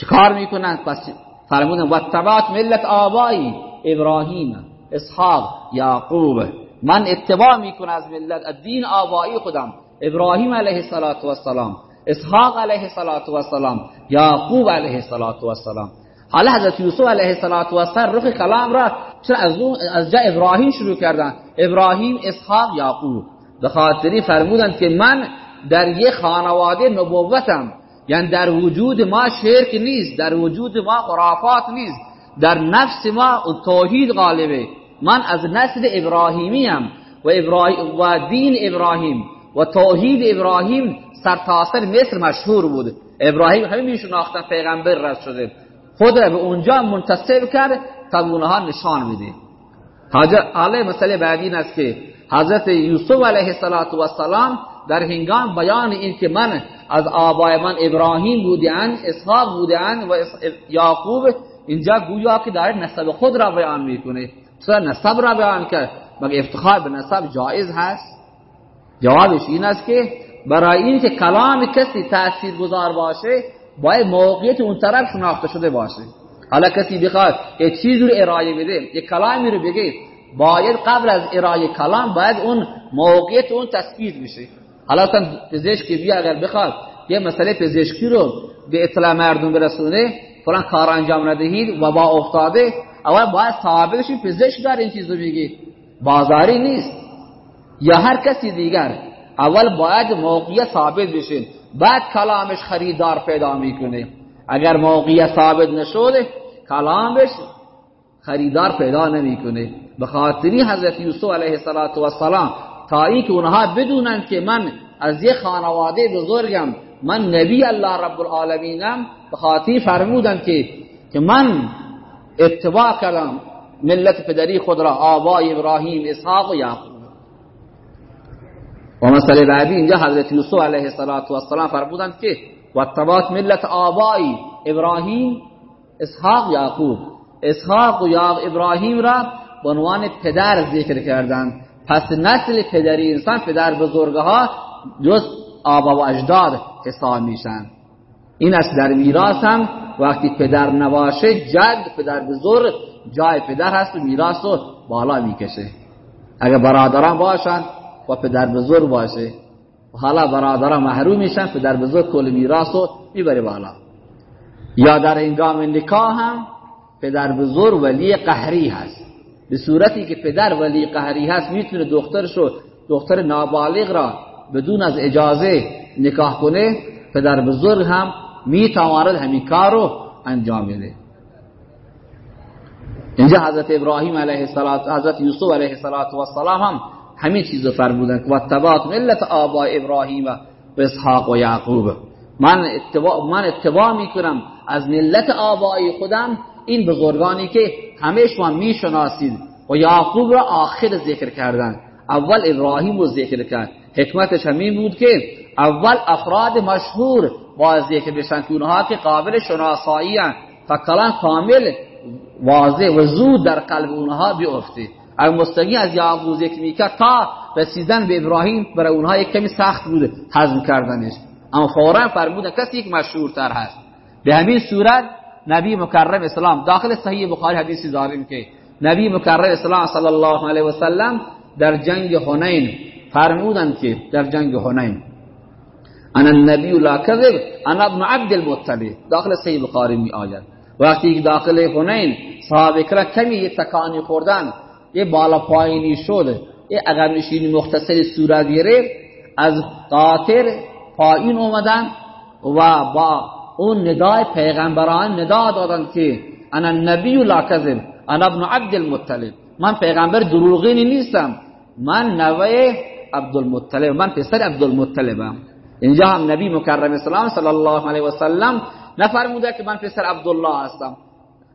چیکار می‌کنن پس فرمودن و ملت آبایی ابراهیم اسحاق یعقوب. من اتباع می‌کنم از ملت الدین آبایی خودم. ابراهیم علیه السلام اسحاق علیه السلام یعقوب علیه السلام حالا حضرت یوسف علیه السلام رخ کلام را چرا از از جا ابراهیم شروع کردن؟ ابراهیم اسحاق یعقوب به خاطری فرمودند که من در یه خانواده نبوتم. یعنی در وجود ما شرک نیست در وجود ما خرافات نیست. در نفس ما توحید غالبه. من از نسل ابراهیمیم و, ابراهیم و دین ابراهیم و توحید ابراهیم سرتاسر مصر مشهور بود. ابراهیم همه میشناختن پیغمبر رد شده. خود را به اونجا منتصب کرد تا اونها نشان میده حالا مسئله بعدی این است که حضرت یوسف علیه السلام در هنگام بیان این که من از آبای من ابراهیم بودیان اسحاق بودیان و یعقوب اینجا گویا که داره نسب خود را بیان می‌کنه. چرا نسب را بیان کرد؟ مگه افتخار به نسب جایز هست؟ جوابش این است که برای این که کلام کسی تأثیر گذار باشه باید موقعیت اون طرف شناخته شده باشه. حالا کسی بخواد یه چیزی رو ارائه بده یه کلامی رو بگه باید قبل از ارائه کلام باید اون موقعیت اون تثبیت بشه. حالا پزشکی بیا اگر بخواد یه مسئله پزشکی رو به اطلاع مردم برسونه فلان کار انجام ندهید و با افتاده اول باید ثابت بشین پزشک داره این چیز رو بگی بازاری نیست. یا هر کسی دیگر اول باید موقعیت ثابت بشین بعد کلامش خریدار پیدا می‌کنه. اگر موقعیت ثابت نشده کلامش خریدار پیدا نمی‌کنه. به خاطری حضرت یوسف علیه السلام تا ای که اونها بدونن که من از یه خانواده بزرگم من نبی الله رب العالمینم به خاطر فرمودن که که من اتباع کردم ملت پدری خود را آبای ابراهیم اسحاق و یعقوب. و مسئله بعدی اینجا حضرت یوسف علیه السلام فرمودند که و اتباعت ملت آبای ابراهیم اسحاق یعقوب. اسحاق و یعقوب ابراهیم را به عنوان پدر ذکر کردند. پس نسل پدری انسان پدر بزرگها جز آبا و اجداد حساب میشن. این است در میراث هم وقتی پدر نباشه جد پدر بزرگ جای پدر هست و میراث رو بالا می‌کشه. اگر برادران باشن و پدر بزرگ باشه. و حالا برادران محروم میشن پدر بزرگ کل میراث رو می‌بره بالا. یا در انگام نکاح هم پدر بزرگ ولی قهری هست. به صورتی که پدر ولی قهری هست می‌تونه دخترشو دختر نابالغ را بدون از اجازه نکاح کنه پدر بزرگ هم می‌تواند همین کار رو انجام بده. اینجا حضرت ابراهیم علیه السلام حضرت یوسف علیه السلام هم همین چیز رو فرمودن و تبات ملت آبا ابراهیم و اسحاق و یعقوب. من اتباع, من اتباع می‌کنم از ملت آبای خودم. این بزرگانی که همه شما می‌شناسید و یعقوب را آخر ذکر کردن. اول ابراهیم رو ذکر کرد. حکمتش همین بود که اول افراد مشهور با ذکر بشن که اونها که قابل شناسایی کلان کامل واضح و زود در قلب اونها بیفته. اگر از یعقوب ذکر می‌کرد تا رسیدن به ابراهیم برای اونها یک کمی سخت بوده هضم کردنش اما فورا فرمودن کسی که مشهورتر هست به همین صورت نبی مکرم اسلام داخل صحیح بخاری حدیثی داریم که نبی مکرم اسلام صلی الله علیه و سلم در جنگ حنین فرمودند که در جنگ حنین انا النبی لا کذب انا ابن عبد المطلب داخل صحیح بخاری می آید وقتی داخل حنین صحابه کرام کمی تکانی خوردن یه بالا پایینی شد یه عقب نشینی مختصری صورت گرفت از قاطر پایین اومدن و با اون ندای پیغمبران ندا دادن که انا النبی لا کذب انا ابن عبد المطلب. من پیغمبر دروغینی نیستم من نوه عبدالمطلب من پسر عبدالمطلبم. اینجا هم نبی مکرم اسلام صلی الله علیه و سلم نفرموده که من پسر عبدالله هستم.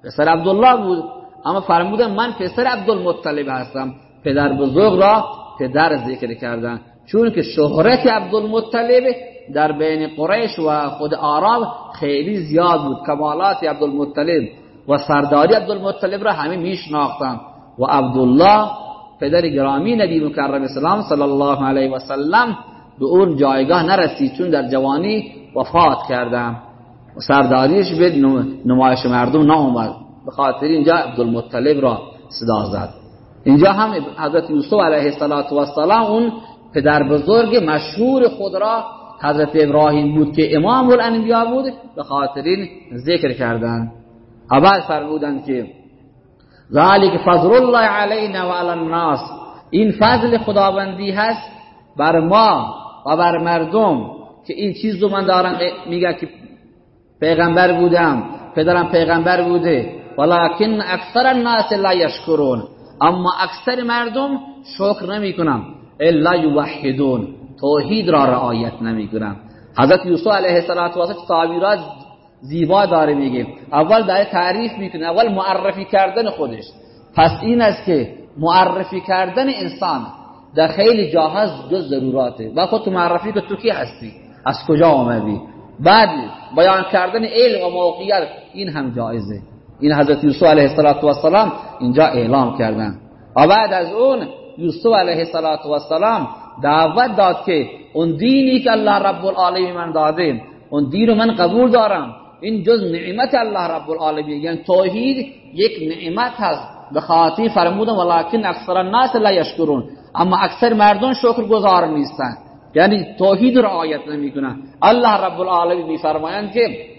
پسر عبدالله بود. اما فرموده من پسر عبدالمطلب هستم. پدر بزرگ را پدر ذکر کردن. چون که شهرت عبدالمطلب در بین قریش و خود عرب خیلی زیاد بود. کمالات عبدالمطلب و سرداری عبدالمطلب را همه میشناختن. و عبدالله پدر گرامی نبی مکرم اسلام صلی الله علیه و سلم به اون جایگاه نرسید. چون در جوانی وفات کردم و سرداریش به نمایش مردم ناومد به خاطر اینجا عبدالمطلب را صدا زد. اینجا هم حضرت یوسف علیه السلام اون پدر بزرگ مشهور خود را حضرت ابراهیم بود که امام الانبیا بود به خاطر این ذکر کردن. بعد فرمودند که ذالک فضل الله علینا و علی الناس. این فضل خداوندی هست بر ما و بر مردم که این چیز رو من دارم میگه که پیغمبر بودم پدرم پیغمبر بوده. ولکن اکثر الناس لا یشکرون اما اکثر مردم شکر نمی‌کنم الا یوحدون توحید را رعایت نمی‌کنم حضرت یوسف علیه السلام تعبیرات زیبا داره میگه اول داره تعریف می‌کنه اول معرفی کردن خودش پس این است که معرفی کردن انسان در خیلی جا هست جز ضروراته و خود تو معرفی که تو کی هستی از کجا آمدی بعد بیان کردن علم و موقعیت این هم جایزه این حضرت یوسف علیه السلام اینجا اعلام کردن. و بعد از اون یوسف علیه السلام دعوت داد که اون دینی که الله رب العالمین من داده اون دین رو من قبول دارم. این جز نعمت الله رب العالمین یعنی توحید یک نعمت هست. به خاطر فرمودن ولکن اکثر الناس لا یشکرون. اما اکثر مردم شکر گزار نیستن. یعنی توحید رعایت نمی‌کنن. الله رب العالمین میفرمایند که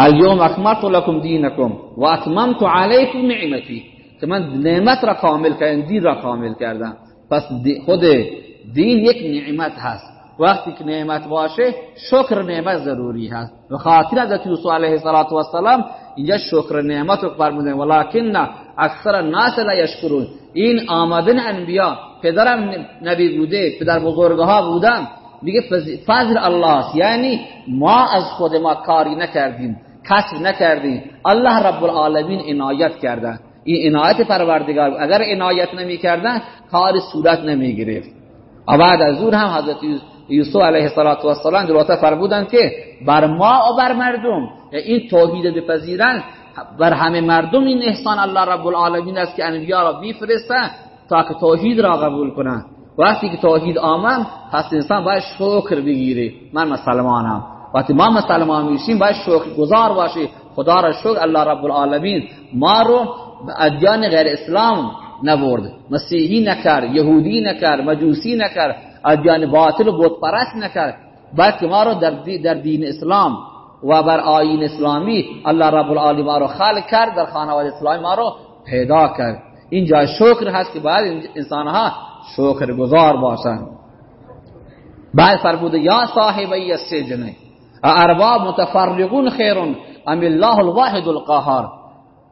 اليوم اکملت لكم دینکم و اتممت علیکم نعمتی که من نعمت را کامل کردم دین را کامل کردم پس خود دین یک نعمت هست. وقتی که نعمت باشه شکر نعمت ضروری هست. و خاطر حضرت یوسف علیه السلام اینجا شکر نعمت رو فرمودن. ولکن اکثر الناس لا یشکرون. این آمدن انبیا پدرم نبی بوده پدر بزرگها بودن. میگه فضل الله یعنی ما از خود ما کاری نکردیم کسب نکردیم. الله رب العالمین عنایت کرده. این عنایت پروردگار اگر عنایت نمی کردن کار صورت نمی گرفت و بعد از اون هم حضرت یوسف علیه السلام جلوتر فرمودند که بر ما و بر مردم این توحید بپذیرن بر همه مردم این احسان الله رب العالمین است که انبیا را بیفرستن تا که توحید را قبول کنن. وقتی که توحید آمد پس انسان باید شکر بگیره. من مسلمانم. وقتی ما مسلمان میشیم باید شکر گذار باشی. خدا را شکر الله رب العالمین ما رو به ادیان غیر اسلام نبرد. مسیحی نکرد یهودی نکرد مجوسی نکرد ادیان باطل و بت پرست نکرد. بلکه ما رو در, در دین اسلام و بر آیین اسلامی الله رب العالمین ما رو خلق کرد در خانواده اسلامی ما رو پیدا کرد. اینجا شکر هست که باید انسانها شکر گذار باشند بعد فرموده یا صاحبی السجن ارباب متفرقون خیرون ام الله الواحد القهار.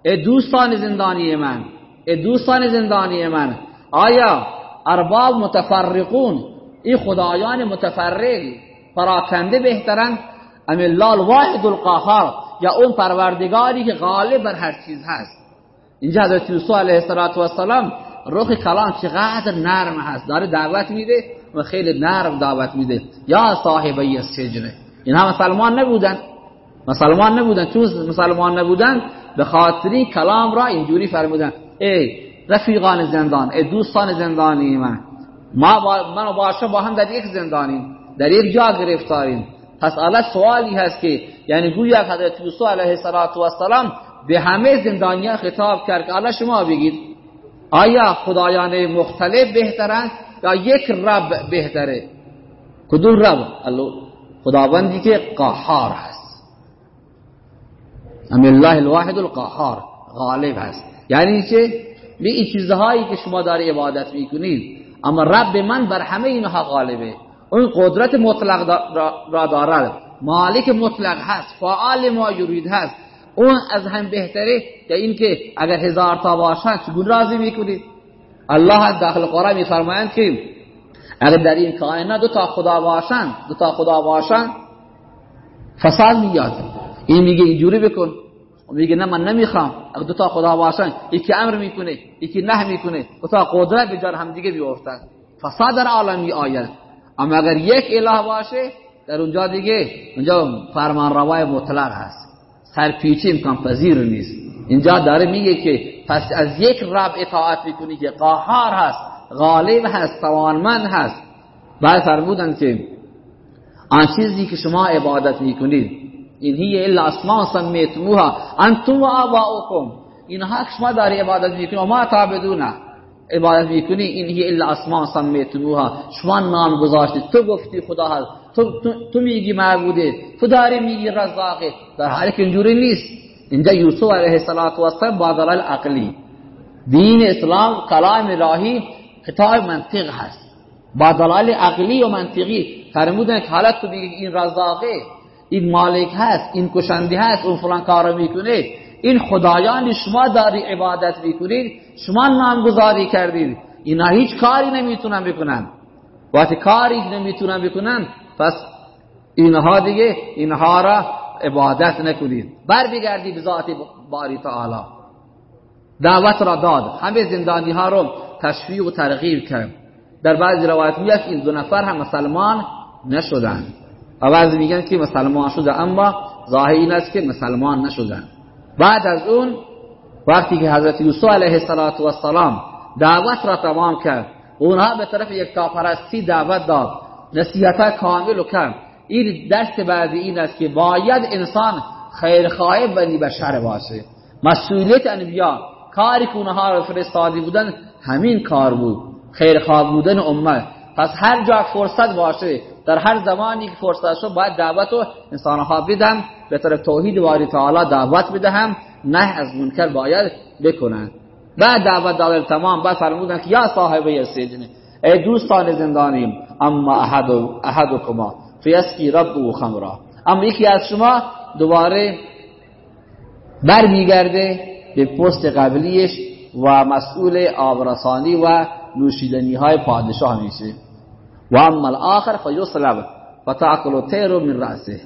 ای دوستان زندانی من ای دوستان زندانی من آیا ارباب متفرقون؟ این خدایان متفرق پراکنده بهترن؟ ام الله الواحد القهار؟ یا اون پروردگاری که غالب بر هر چیز هست. اینجا حضرت یوسف علیه السلام روح کلام چقدر نرم هست. داره دعوت میده و خیلی نرم دعوت میده. یا صاحبی السجن اینها مسلمان نبودن. مسلمان نبودن. چون مسلمان نبودن به خاطری کلام را اینجوری فرمودن. ای رفیقان زندان ای دوستان زندانی من. ما با من و باشه با هم در یک زندانیم. در یک جا گرفتاریم. پس الله سوالی هست که یعنی گویا حضرت یوسف علیه السلام به همه زندانیان خطاب کرد که الله شما بگید. آیا خدایان مختلف بهترند یا یک رب بهتره؟ کدوم رب؟ خداوندی که قهار هست ام الله الواحد القهار. غالب هست یعنی چه؟ به این چیزهایی که شما داری عبادت می‌کنید اما رب من بر همه اینها غالبه. اون قدرت مطلق را دارد. مالک مطلق هست. فعال ما یرید هست. اون از هم بهتره که این که اگر هزار تا باشن چگونه راضی می‌کنید؟ الله از داخل قرآن میفرمایند که اگر در این کائنات دو تا خدا باشن دو تا خدا باشن فساد میاد. این میگه اینجوری بکن. میگه نه من نمی‌خوام. اگر دو تا خدا باشن یکی امر می‌کنه یکی نه می‌کنه. دو تا قدرت به جار هم دیگه بیافتن. فساد در عالم می آید اما اگر یک اله باشه در اونجا دیگه اونجا فرمان روای مطلق هست. سرپیچی امکان پذیر نیست. اینجا داره میگه که پس از یک رب اطاعت می‌کنی که قهار هست غالب هست توانمند هست. بعد فرمودن که آن چیزی که شما عبادت می‌کنید این هی الا اسماء سمیتموها انتم و آباؤکم. اینها که شما داری عبادت می‌کنید و ما تعبدونه عبادت می‌کنی این هی الا اسماء سمیتموها. شما نام گذاشتید تو گفتی خدا هست. تو, تو, میگی معبوده تو داری میگی رزاقه. در حالی که اینجوری نیست. اینجا یوسف علیه السلام با دلال عقلی. دین اسلام کلام راهی خطاب منطق هست. با دلال عقلی و منطقی فرمودن که حالت تو بگی این رزاقه این مالک هست این کشندی هست اون فلان کارو می‌کنه. این خدایان شما داری عبادت می‌کنید شما نامگذاری کردید اینا هیچ کاری نمی‌تونن بکنن. وقتی کاری نمی‌تونن بکنن پس اینها دیگه اینها را عبادت نکنید. بر بگردی به ذات باری تعالی. دعوت را داد. همه زندانی ها رو تشویق و ترغیب کرد. در بعضی روایت میاد این دو نفر هم مسلمان نشدن و میگن که مسلمان شده اما ظاهر این است که مسلمان نشدن بعد از اون وقتی که حضرت یوسف علیه السلام دعوت را تمام کرد اونها به طرف یک پرستی دعوت داد. نصیحت کامل و کم. این درس بعدی این است که باید انسان خیرخواه بنی بشر باشه. مسئولیت انبیا کاری که اونها رو فرستادی بودن همین کار بود. خیرخواه بودن امت. پس هر جا فرصت باشه در هر زمانی که فرصت شد باید دعوت و انسانها بدم. به طرف توحید باری تعالی دعوت بدهم. نه از منکر باید بکنن. بعد دعوت دادن تمام. بعد فرمودن که یا صاحبه سجن. ای دوستان زندانیم اما احد احدکما فیسقی رب و خمرا. اما یکی از شما دوباره برمیگرده به پست قبلیش و مسئول آبرسانی و نوشیدنی های پادشاه میشه. و اما الاخر فیصلب و تاکل تیر من رأسه.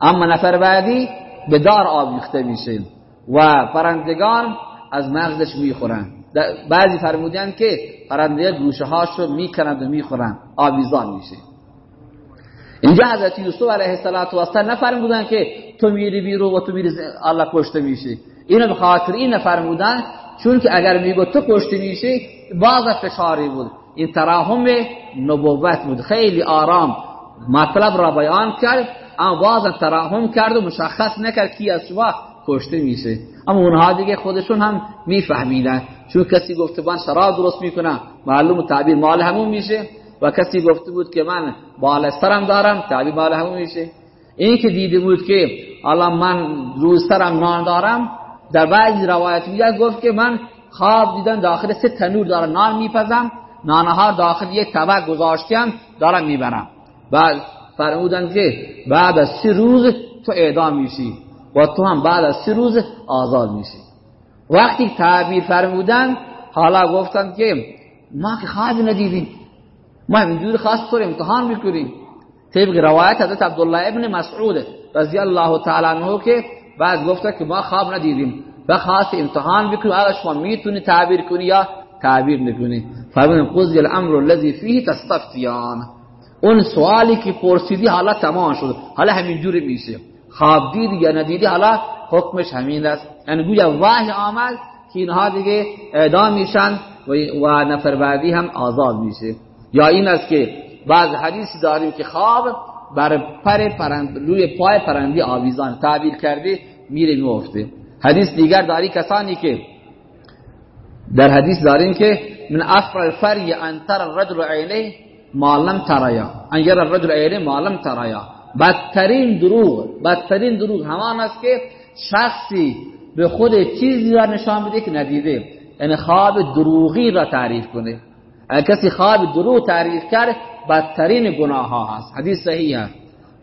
اما نفر بعدی به دار آویخته میشه و پرندگان از مغزش می‌خورن. بعضی فرمودن که پرنده گوشه هاشو می‌کنند و می‌خورن آویزان میشه. اینجا حضرت یوسف علیه السلام نفرمودن که تو میری بیرو و تو میری الله کشته میشه اینو به خاطر این نفرمودن چون که اگر میگو تو کشته میشه باز فشاری بود. این تراهم نبوت بود. خیلی آرام مطلب را بیان کرد اما باز تراهم کرد و مشخص نکرد کی از شما کشته میشه. اما اونها دیگه خودشون هم میفهمیدن. چون کسی گفته من شراب درست می‌کنم معلوم تعبیر مال همون میشه. و کسی گفته بود که من بال سرم دارم تعبیر مال همون میشه. این که دیده بود که الان من روز سرم نان دارم در بعضی روایت میاد گفت که من خواب دیدن داخل سه تنور دارم نان میپزم. نانها داخل یک طبق گذاشتیم دارم می‌برم. بعد فرمودن که بعد از سه روز تو اعدام میشی. و تو هم بعد از سه روز آزاد میشی. وقتی تعبیر فرمودن حالا گفتن که ما که خواب ندیدیم. ما اینجور خاص طور امتحان می‌کنیم. طبق روایت حضرت عبدالله ابن مسعود رضی الله تعالی عنه که بعد گفته که ما خواب ندیدیم. و خاص امتحان بکنیم آیا شما می‌تونی تعبیر کنی یا تعبیر نکنی؟ فرمودن قضی الامر الذي فيه تستفتیان. اون سوالی که پرسیدی حالا تمام شد. حالا همین جوری میشه. خواب دیدی یا ندیدی حالا حکمش همین است. یعنی گویا وحی آمد که اینها دیگه اعدام میشن و نفر بعدی هم آزاد میشه. یا این است که بعض حدیثی داریم که خواب بر پر پرند روی پای پرندی آویزان تعبیر کرده میره میفته. حدیث دیگر داری کسانی که در حدیث داریم که من افر الفری ان تر الرجل عینه ما لم تریا. الرجل عینه ما لم بدترین دروغ بدترین دروغ همان است که شخصی به خود چیزی را نشان بده که ندیده. یعنی خواب دروغی را تعریف کنه. اگر کسی خواب دروغ تعریف کرد بدترین گناه ها هست. حدیث صحیح است.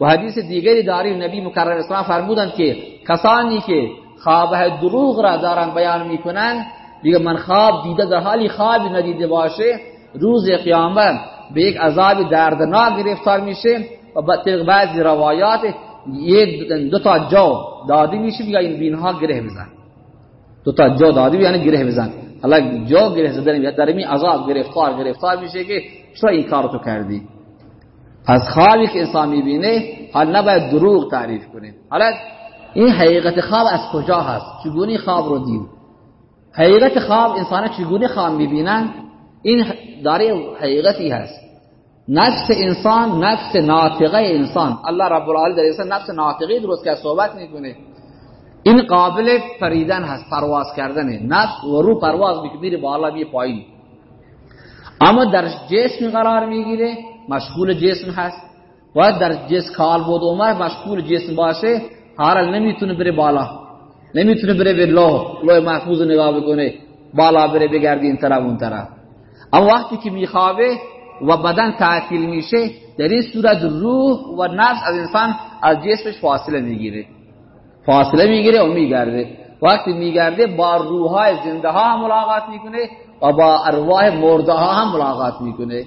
و حدیث دیگری داریم. نبی مکرم اسلام فرمودند که کسانی که خواب دروغ را دارن بیان می‌کنن دیگه من خواب دیده در حالی خواب ندیده باشه روز قیامت به یک عذاب دردناک گرفتار میشه. و بعضی روایات یک دو تا جو دادی میشه بگه این بینها گره بزن. دو تا جو دادی یعنی گره بزن. حالا جو گره زدن یا در این عذاب گرفتار گرفتار میشه که چرا این کار تو کردی؟ از خوابی که انسان می‌بینه حال نباید دروغ تعریف کنه. حالا این حقیقت خواب از کجا هست؟ چگونه خواب رو دید؟ حقیقت خواب انسان چگونه خواب می‌بینن؟ این داره حقیقتی هست. نفس انسان نفس ناطقه انسان. الله رب العالمین در انسان نفس ناطقه درست که صحبت می‌کنه. این قابل پریدن هست پرواز کردنه. نفس و رو پرواز می‌کنه بالا می پایین. اما در جسم قرار می‌گیره مشغول جسم هست. و در جسم کال بود عمر مشغول جسم باشه حالا نمی‌تونه بره بالا. نمی‌تونه بره به لوح لوح محفوظ نگاه بکنه. بالا بره بگردی این طرف اون طرف. اما وقتی که میخوابه و بدن تعطیل میشه در این صورت روح و نفس از انسان از جسمش فاصله می‌گیره. فاصله می‌گیره و میگرده. وقتی میگرده با روحهای زنده ها هم ملاقات می‌کنه و با ارواح مرده ها هم ملاقات می‌کنه.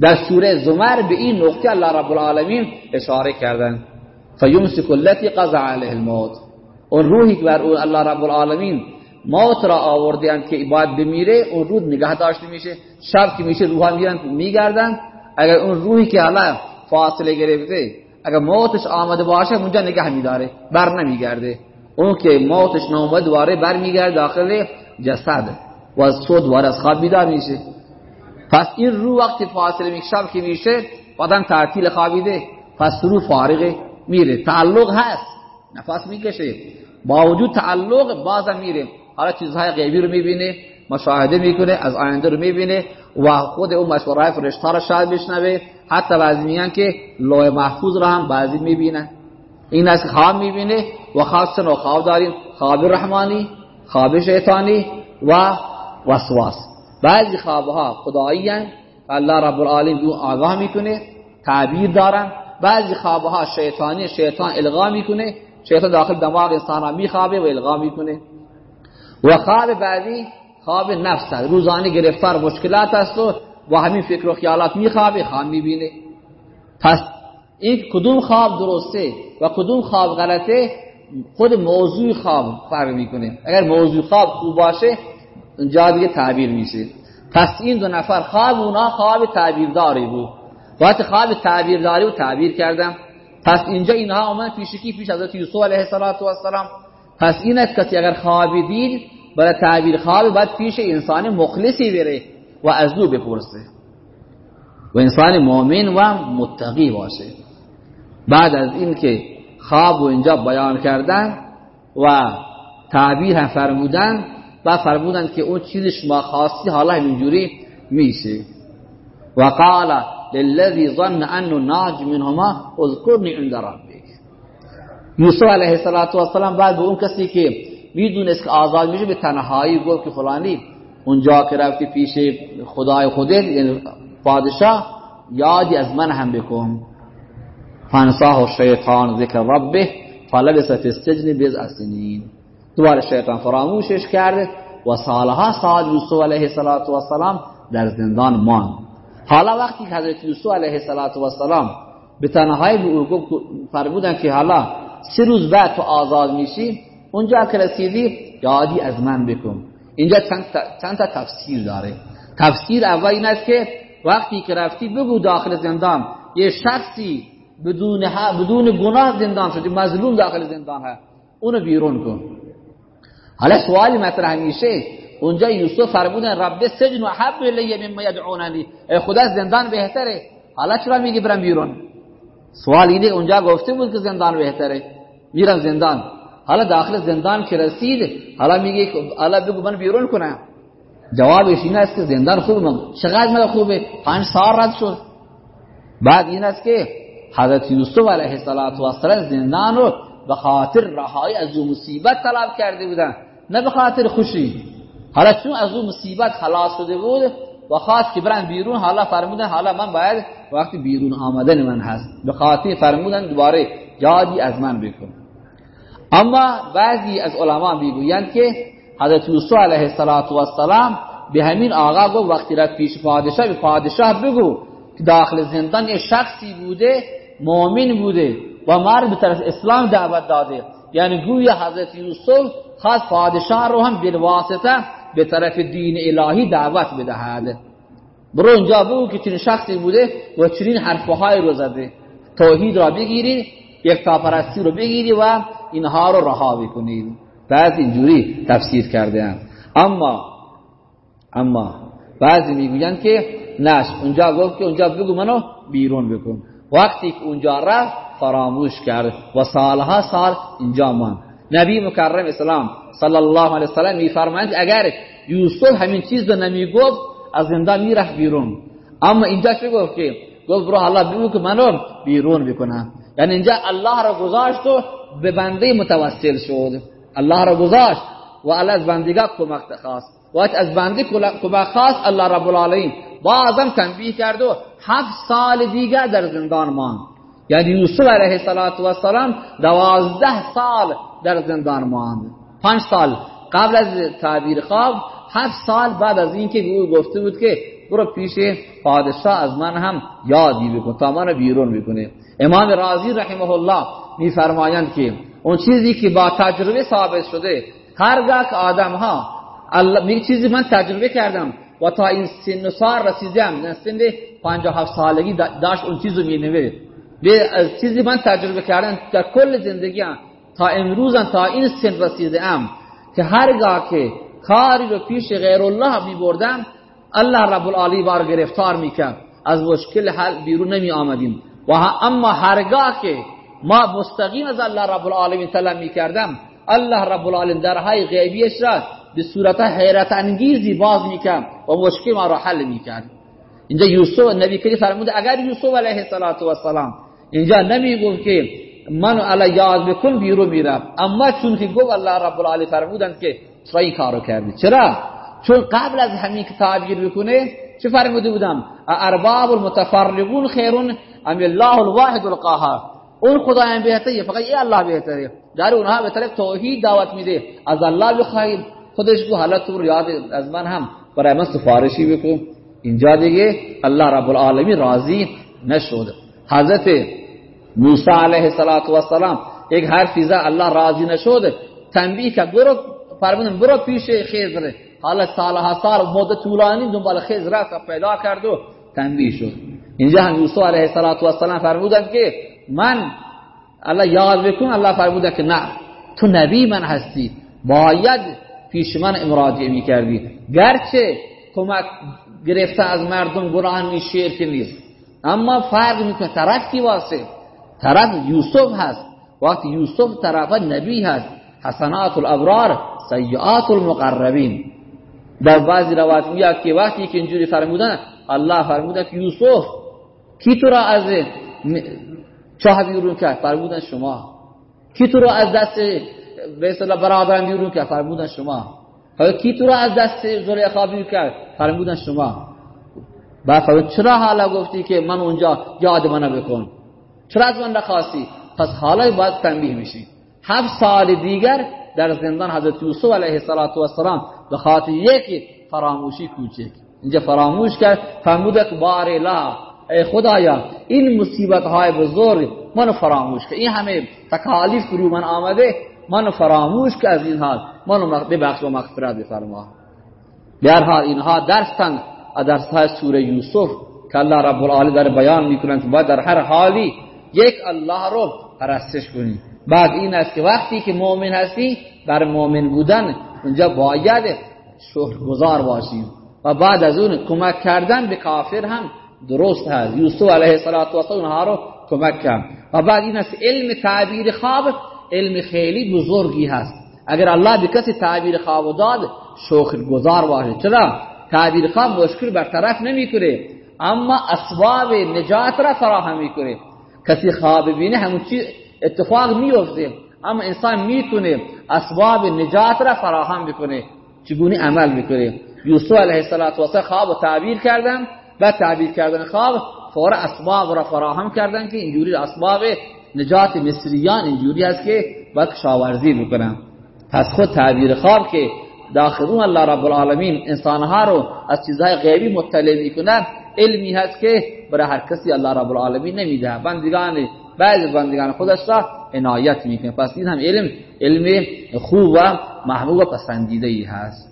در سوره زمر به این نقطه الله رب العالمین اشاره کردن. فیمسک التي قضى علیه الموت. اون روحی که بر اون الله رب العالمین موت را آوردن که باید بمیره اون روح نگه داشته میشه شب که میشه روحا میرن میگردن. اگر اون روحی که الله فاصله گرفته اگر موتش آمده باشه اونجا نگه میداره بر نمیگرده. اون که موتش نامد دوباره بر میگرده داخل جسد و از تو دوباره از خواب بیدار میشه. پس این رو وقتی فاصله میشه شب که میشه تعطیل خوابیده. پس رو فارغه میره. تعلق هست. نفس می‌کشه. با وجود تعلق بازم میره حالا چیزهای غیبی رو می‌بینه مشاهده می‌کنه از آینده رو می‌بینه و خود اون مشوره فرشته رو شاید بشنوه حتی بعضی میگن که لوح محفوظ رو هم بعضی می‌بینن. این از خواب می‌بینه و خاص نوع خواب داریم؟ خواب رحمانی خواب شیطانی و وسواس. بعضی خوابها خدایی الله رب العالمین دو آگاه می‌کنه تعبیر دارن. بعضی خوابها شیطانی شیطان الغا می‌کنه. شیطان داخل دماغ انسان را میخوابه و الغا می‌کنه. و خواب بعدی خواب نفس است. روزانه گرفتار مشکلات است و با همین فکر و خیالات میخوابه خواب می‌بینه پس این کدوم خواب درسته و کدوم خواب غلطه خود موضوع خواب فرق می‌کنه. اگر موضوع خواب خوب باشه اونجا دیگه تعبیر میشه. پس این دو نفر خواب اونا خواب تعبیرداری بود. وقتی خواب تعبیرداری و تعبیر کردم. پس اینجا اینها آمد پیشکی پیش حضرت یوسف علیه السلام پس این است کسی اگر خوابی دید برای تعبیر خواب باید پیش انسان مخلصی بره و از دو بپرسه. و انسان مؤمن و متقی باشه. بعد از این که خواب و اینجا بیان کردن و تعبیر هم فرمودن و فرمودن که اون چیز شما خواستی حالا اینجوری میشه. و قال للذي ظن انه ناج منهما اذكرني عند ربك یوسف علیه السلام بعد به اون کسی که می‌دونست که آزاد میشه به تنهایی گفت که فلانی اونجا که رفتی پیش خدای خودت یعنی پادشاه یادی از من هم بکن. فانساه شیطان ذکر ربه فلبس فی السجن بضع سنین دوباره شیطان فراموشش کرد و سالها سال یوسف علیه السلام در زندان ماند. حالا وقتی که حضرت یوسف علیه السلام به تنهایی به او فرمودن که حالا سه روز بعد تو آزاد میشی اونجا که رسیدی یادی از من بکن. اینجا چند تا تفسیر داره. تفسیر اول این است که وقتی که رفتی بگو داخل زندان. یه شخصی بدون بدون گناه زندان شدی مظلوم داخل زندان ها اونو بیرون کن. حالا سوالی مطرح میشه. اونجا یوسف فرمودن رب سجن و حب الی مما یدعوننی. خدا زندان بهتره. حالا چرا میگی برم بیرون؟ سوال اینه اونجا گفته بود که زندان بهتره. میرم زندان. حالا داخل زندان که رسید حالا میگه حالا بگو من بیرون کنم. جوابش این است که زندان خوبه من چقدر من خوبه؟ پنج سال رد شد. بعد این است که حضرت یوسف علیه السلام زندان رو به خاطر رهایی از اون مصیبت طلب کرده بودن. نه به خاطر خوشی. حالا چون از اون مصیبت خلاص شده بود و خواست که برن بیرون حالا فرمودن حالا من باید وقتی بیرون آمدن من هست. به خاطر فرمودن دوباره یادی از من بکن. اما بعضی از علما می‌گویند که حضرت یوسف علیه السلام به همین آقا گفت وقتی رفت پیش پادشاه به پادشاه بگو که داخل زندان یه شخصی بوده مؤمن بوده و مرد به طرف اسلام دعوت داده. یعنی گویا حضرت یوسف خاص پادشاه رو هم بالواسطه به طرف دین الهی دعوت بدهد. برو اونجا بگو که چنین شخصی بوده و چنین حرفهای رو زده. توحید را بگیرید یک تاپرستی رو بگیری و اینها رو رها بکنید بعض اینجوری تفسیر کرده هم. اما اما بعضی می‌گویند که نش اونجا گفت که اونجا بگو منو بیرون بکن. وقتی که اونجا رفت فراموش کرد و سالها سال اینجا من نبی مکرم اسلام صلی الله علیه وسلم میفرمایند اگر یوسف همین چیز رو نمی‌گفت از زندان می‌رفت بیرون اما اینجا چه گفت که گفت برو الله بگو که منو بیرون بکنم یعنی اینجا الله را گذاشت و به بنده متوسل شد الله را گذاشت و الله از بندگاه کمک خواست وقت از بنده کمک خواست الله رب العالمین بازم تنبیه کرد و هفت سال دیگر در زندان ماند یعنی یوسف علیه السلام دوازده سال در زندان ماند پنج سال قبل از تعبیر خواب هفت سال بعد از اینکه او گفته بود که برو پیش پادشاه از من هم یادی بکن تا من بیرون بکنه. امام رازی رحمه الله میفرمایند که اون چیزی که با تجربه ثابت شده هرگاه که آدم ها الله چیزی من تجربه کردم و تا این سن و سال رسیدم سن 57 سالگی داشت اون چیزو مینوه به چیزی من تجربه کردم در کل زندگی تا امروز تا این سن رسیده ام که هرگاه که کاری رو پیش غیر الله می بردم الله رب العالی بار گرفتار می‌کرد. از مشکل حل بیرون نمی آمدیم و اما هرگاه که ما مستقیم از الله رب العالمین طلب می‌کردم الله رب العالمین درهای غیبیش را به صورت حیرت انگیزی باز می‌کرد و مشکل ما را حل می‌کرد. اینجا یوسف نبی کریم فرموده اگر یوسف علیه السلام اینجا نمی گفت که من علی یاد بکن بیرون میرم. اما چون که گفت الله رب العالمین فرمودند که چرا این کارو کردی. چرا؟ چون قبل از همین که تعبیر بکنه چه فرموده بودم؟ ارباب المتفرقون خیرون ام الله الواحد القهار اون خدایان بهتره فقط یه الله بهتره. در اونها به طرف توحید دعوت میده. از الله بخواهید. خودش گو حالا تو یاد از من هم برای من سفارشی بکن. اینجا دیگه الله رب العالمین راضی نشد حضرت موسی علیه السلام یک حرفی زد الله راضی نشد تنبیه که برو فرمودن برو پیش خضر۔ حالا سالها سال مدت طولانی دنبال خضر رفت پیدا کرد و تنبیه شد۔ اینجا هم یوسف علیه السلام فرمودند که من الله یاد بکن الله فرموده که نه تو نبی من هستی باید پیش من امراجعه می کردی گرچه کمک گرفته از مردم گناه می که نیست. اما فرق می‌کنه طرف کی واسه طرف یوسف هست. وقتی یوسف طرف نبی هست حسنات الابرار سیئات المقربین. در بعضی روایت میاد که وقتی که اینجوری فرمودن الله فرمودن که یوسف کی تو را از چاه بیرون کرد؟ فرمودن شما. کی تو را از دست به اصطلاح برادران بیرون کرد؟ فرمودن شما. کی تو را از دست زلیخا بیرون کرد؟ فرمودن شما. بعد چرا حالا گفتی که من اونجا یاد منو بکن؟ چرا از من نخواستی؟ پس حالا باید تنبیه میشی. هفت سال دیگر در زندان حضرت یوسف علیه السلام به خاطر یک فراموشی کوچک. اینجا فراموش کرد فرمود که بار لا ای خدایا این مصیبت های بزرگ منو فراموش کرد این همه تکالیف رو من آمده منو فراموش کرد از این حال. منو ببخش و مغفرت بفرما. در حال اینها درستن درس های سوره یوسف که الله رب العالمین در بیان می‌کنند باید در هر حالی یک الله رو پرستش کنیم بعد این است که وقتی که مؤمن هستی بر مؤمن بودن اونجا باید شکر گذار باشیم و بعد از اون کمک کردن به کافر هم درست هست. یوسف علیه السلام اونها رو کمک کرد. و بعد این است علم تعبیر خواب علم خیلی بزرگی هست. اگر الله به کسی تعبیر خواب داد شکر گذار باشه. چرا؟ تعبیر خواب مشکل برطرف نمی‌کنه. اما اسباب نجات را فراهم می‌کنه. کسی خواب ببینه همون چیز اتفاق میفته اما انسان می‌تونه اسباب نجات را فراهم بکنه. چگونه عمل می‌کنه؟ یوسف علیه السلام خواب و تعبیر کردن. و تعبیر کردن خواب فورا اسباب را فراهم کردن که اینجوری اسباب نجات مصریان اینجوری است که باید کشاورزی بکنن. پس خود تعبیر خواب که داخلون الله رب العالمین انسانها رو از چیزهای غیبی مطلع می‌کنن علمی هست که برای هر کسی الله رب العالمین نمیده. بندگان بعض بندگان خودش را عنایت می‌کنه. پس این هم علم علم خوب و محبوب و پسندیده ای هست.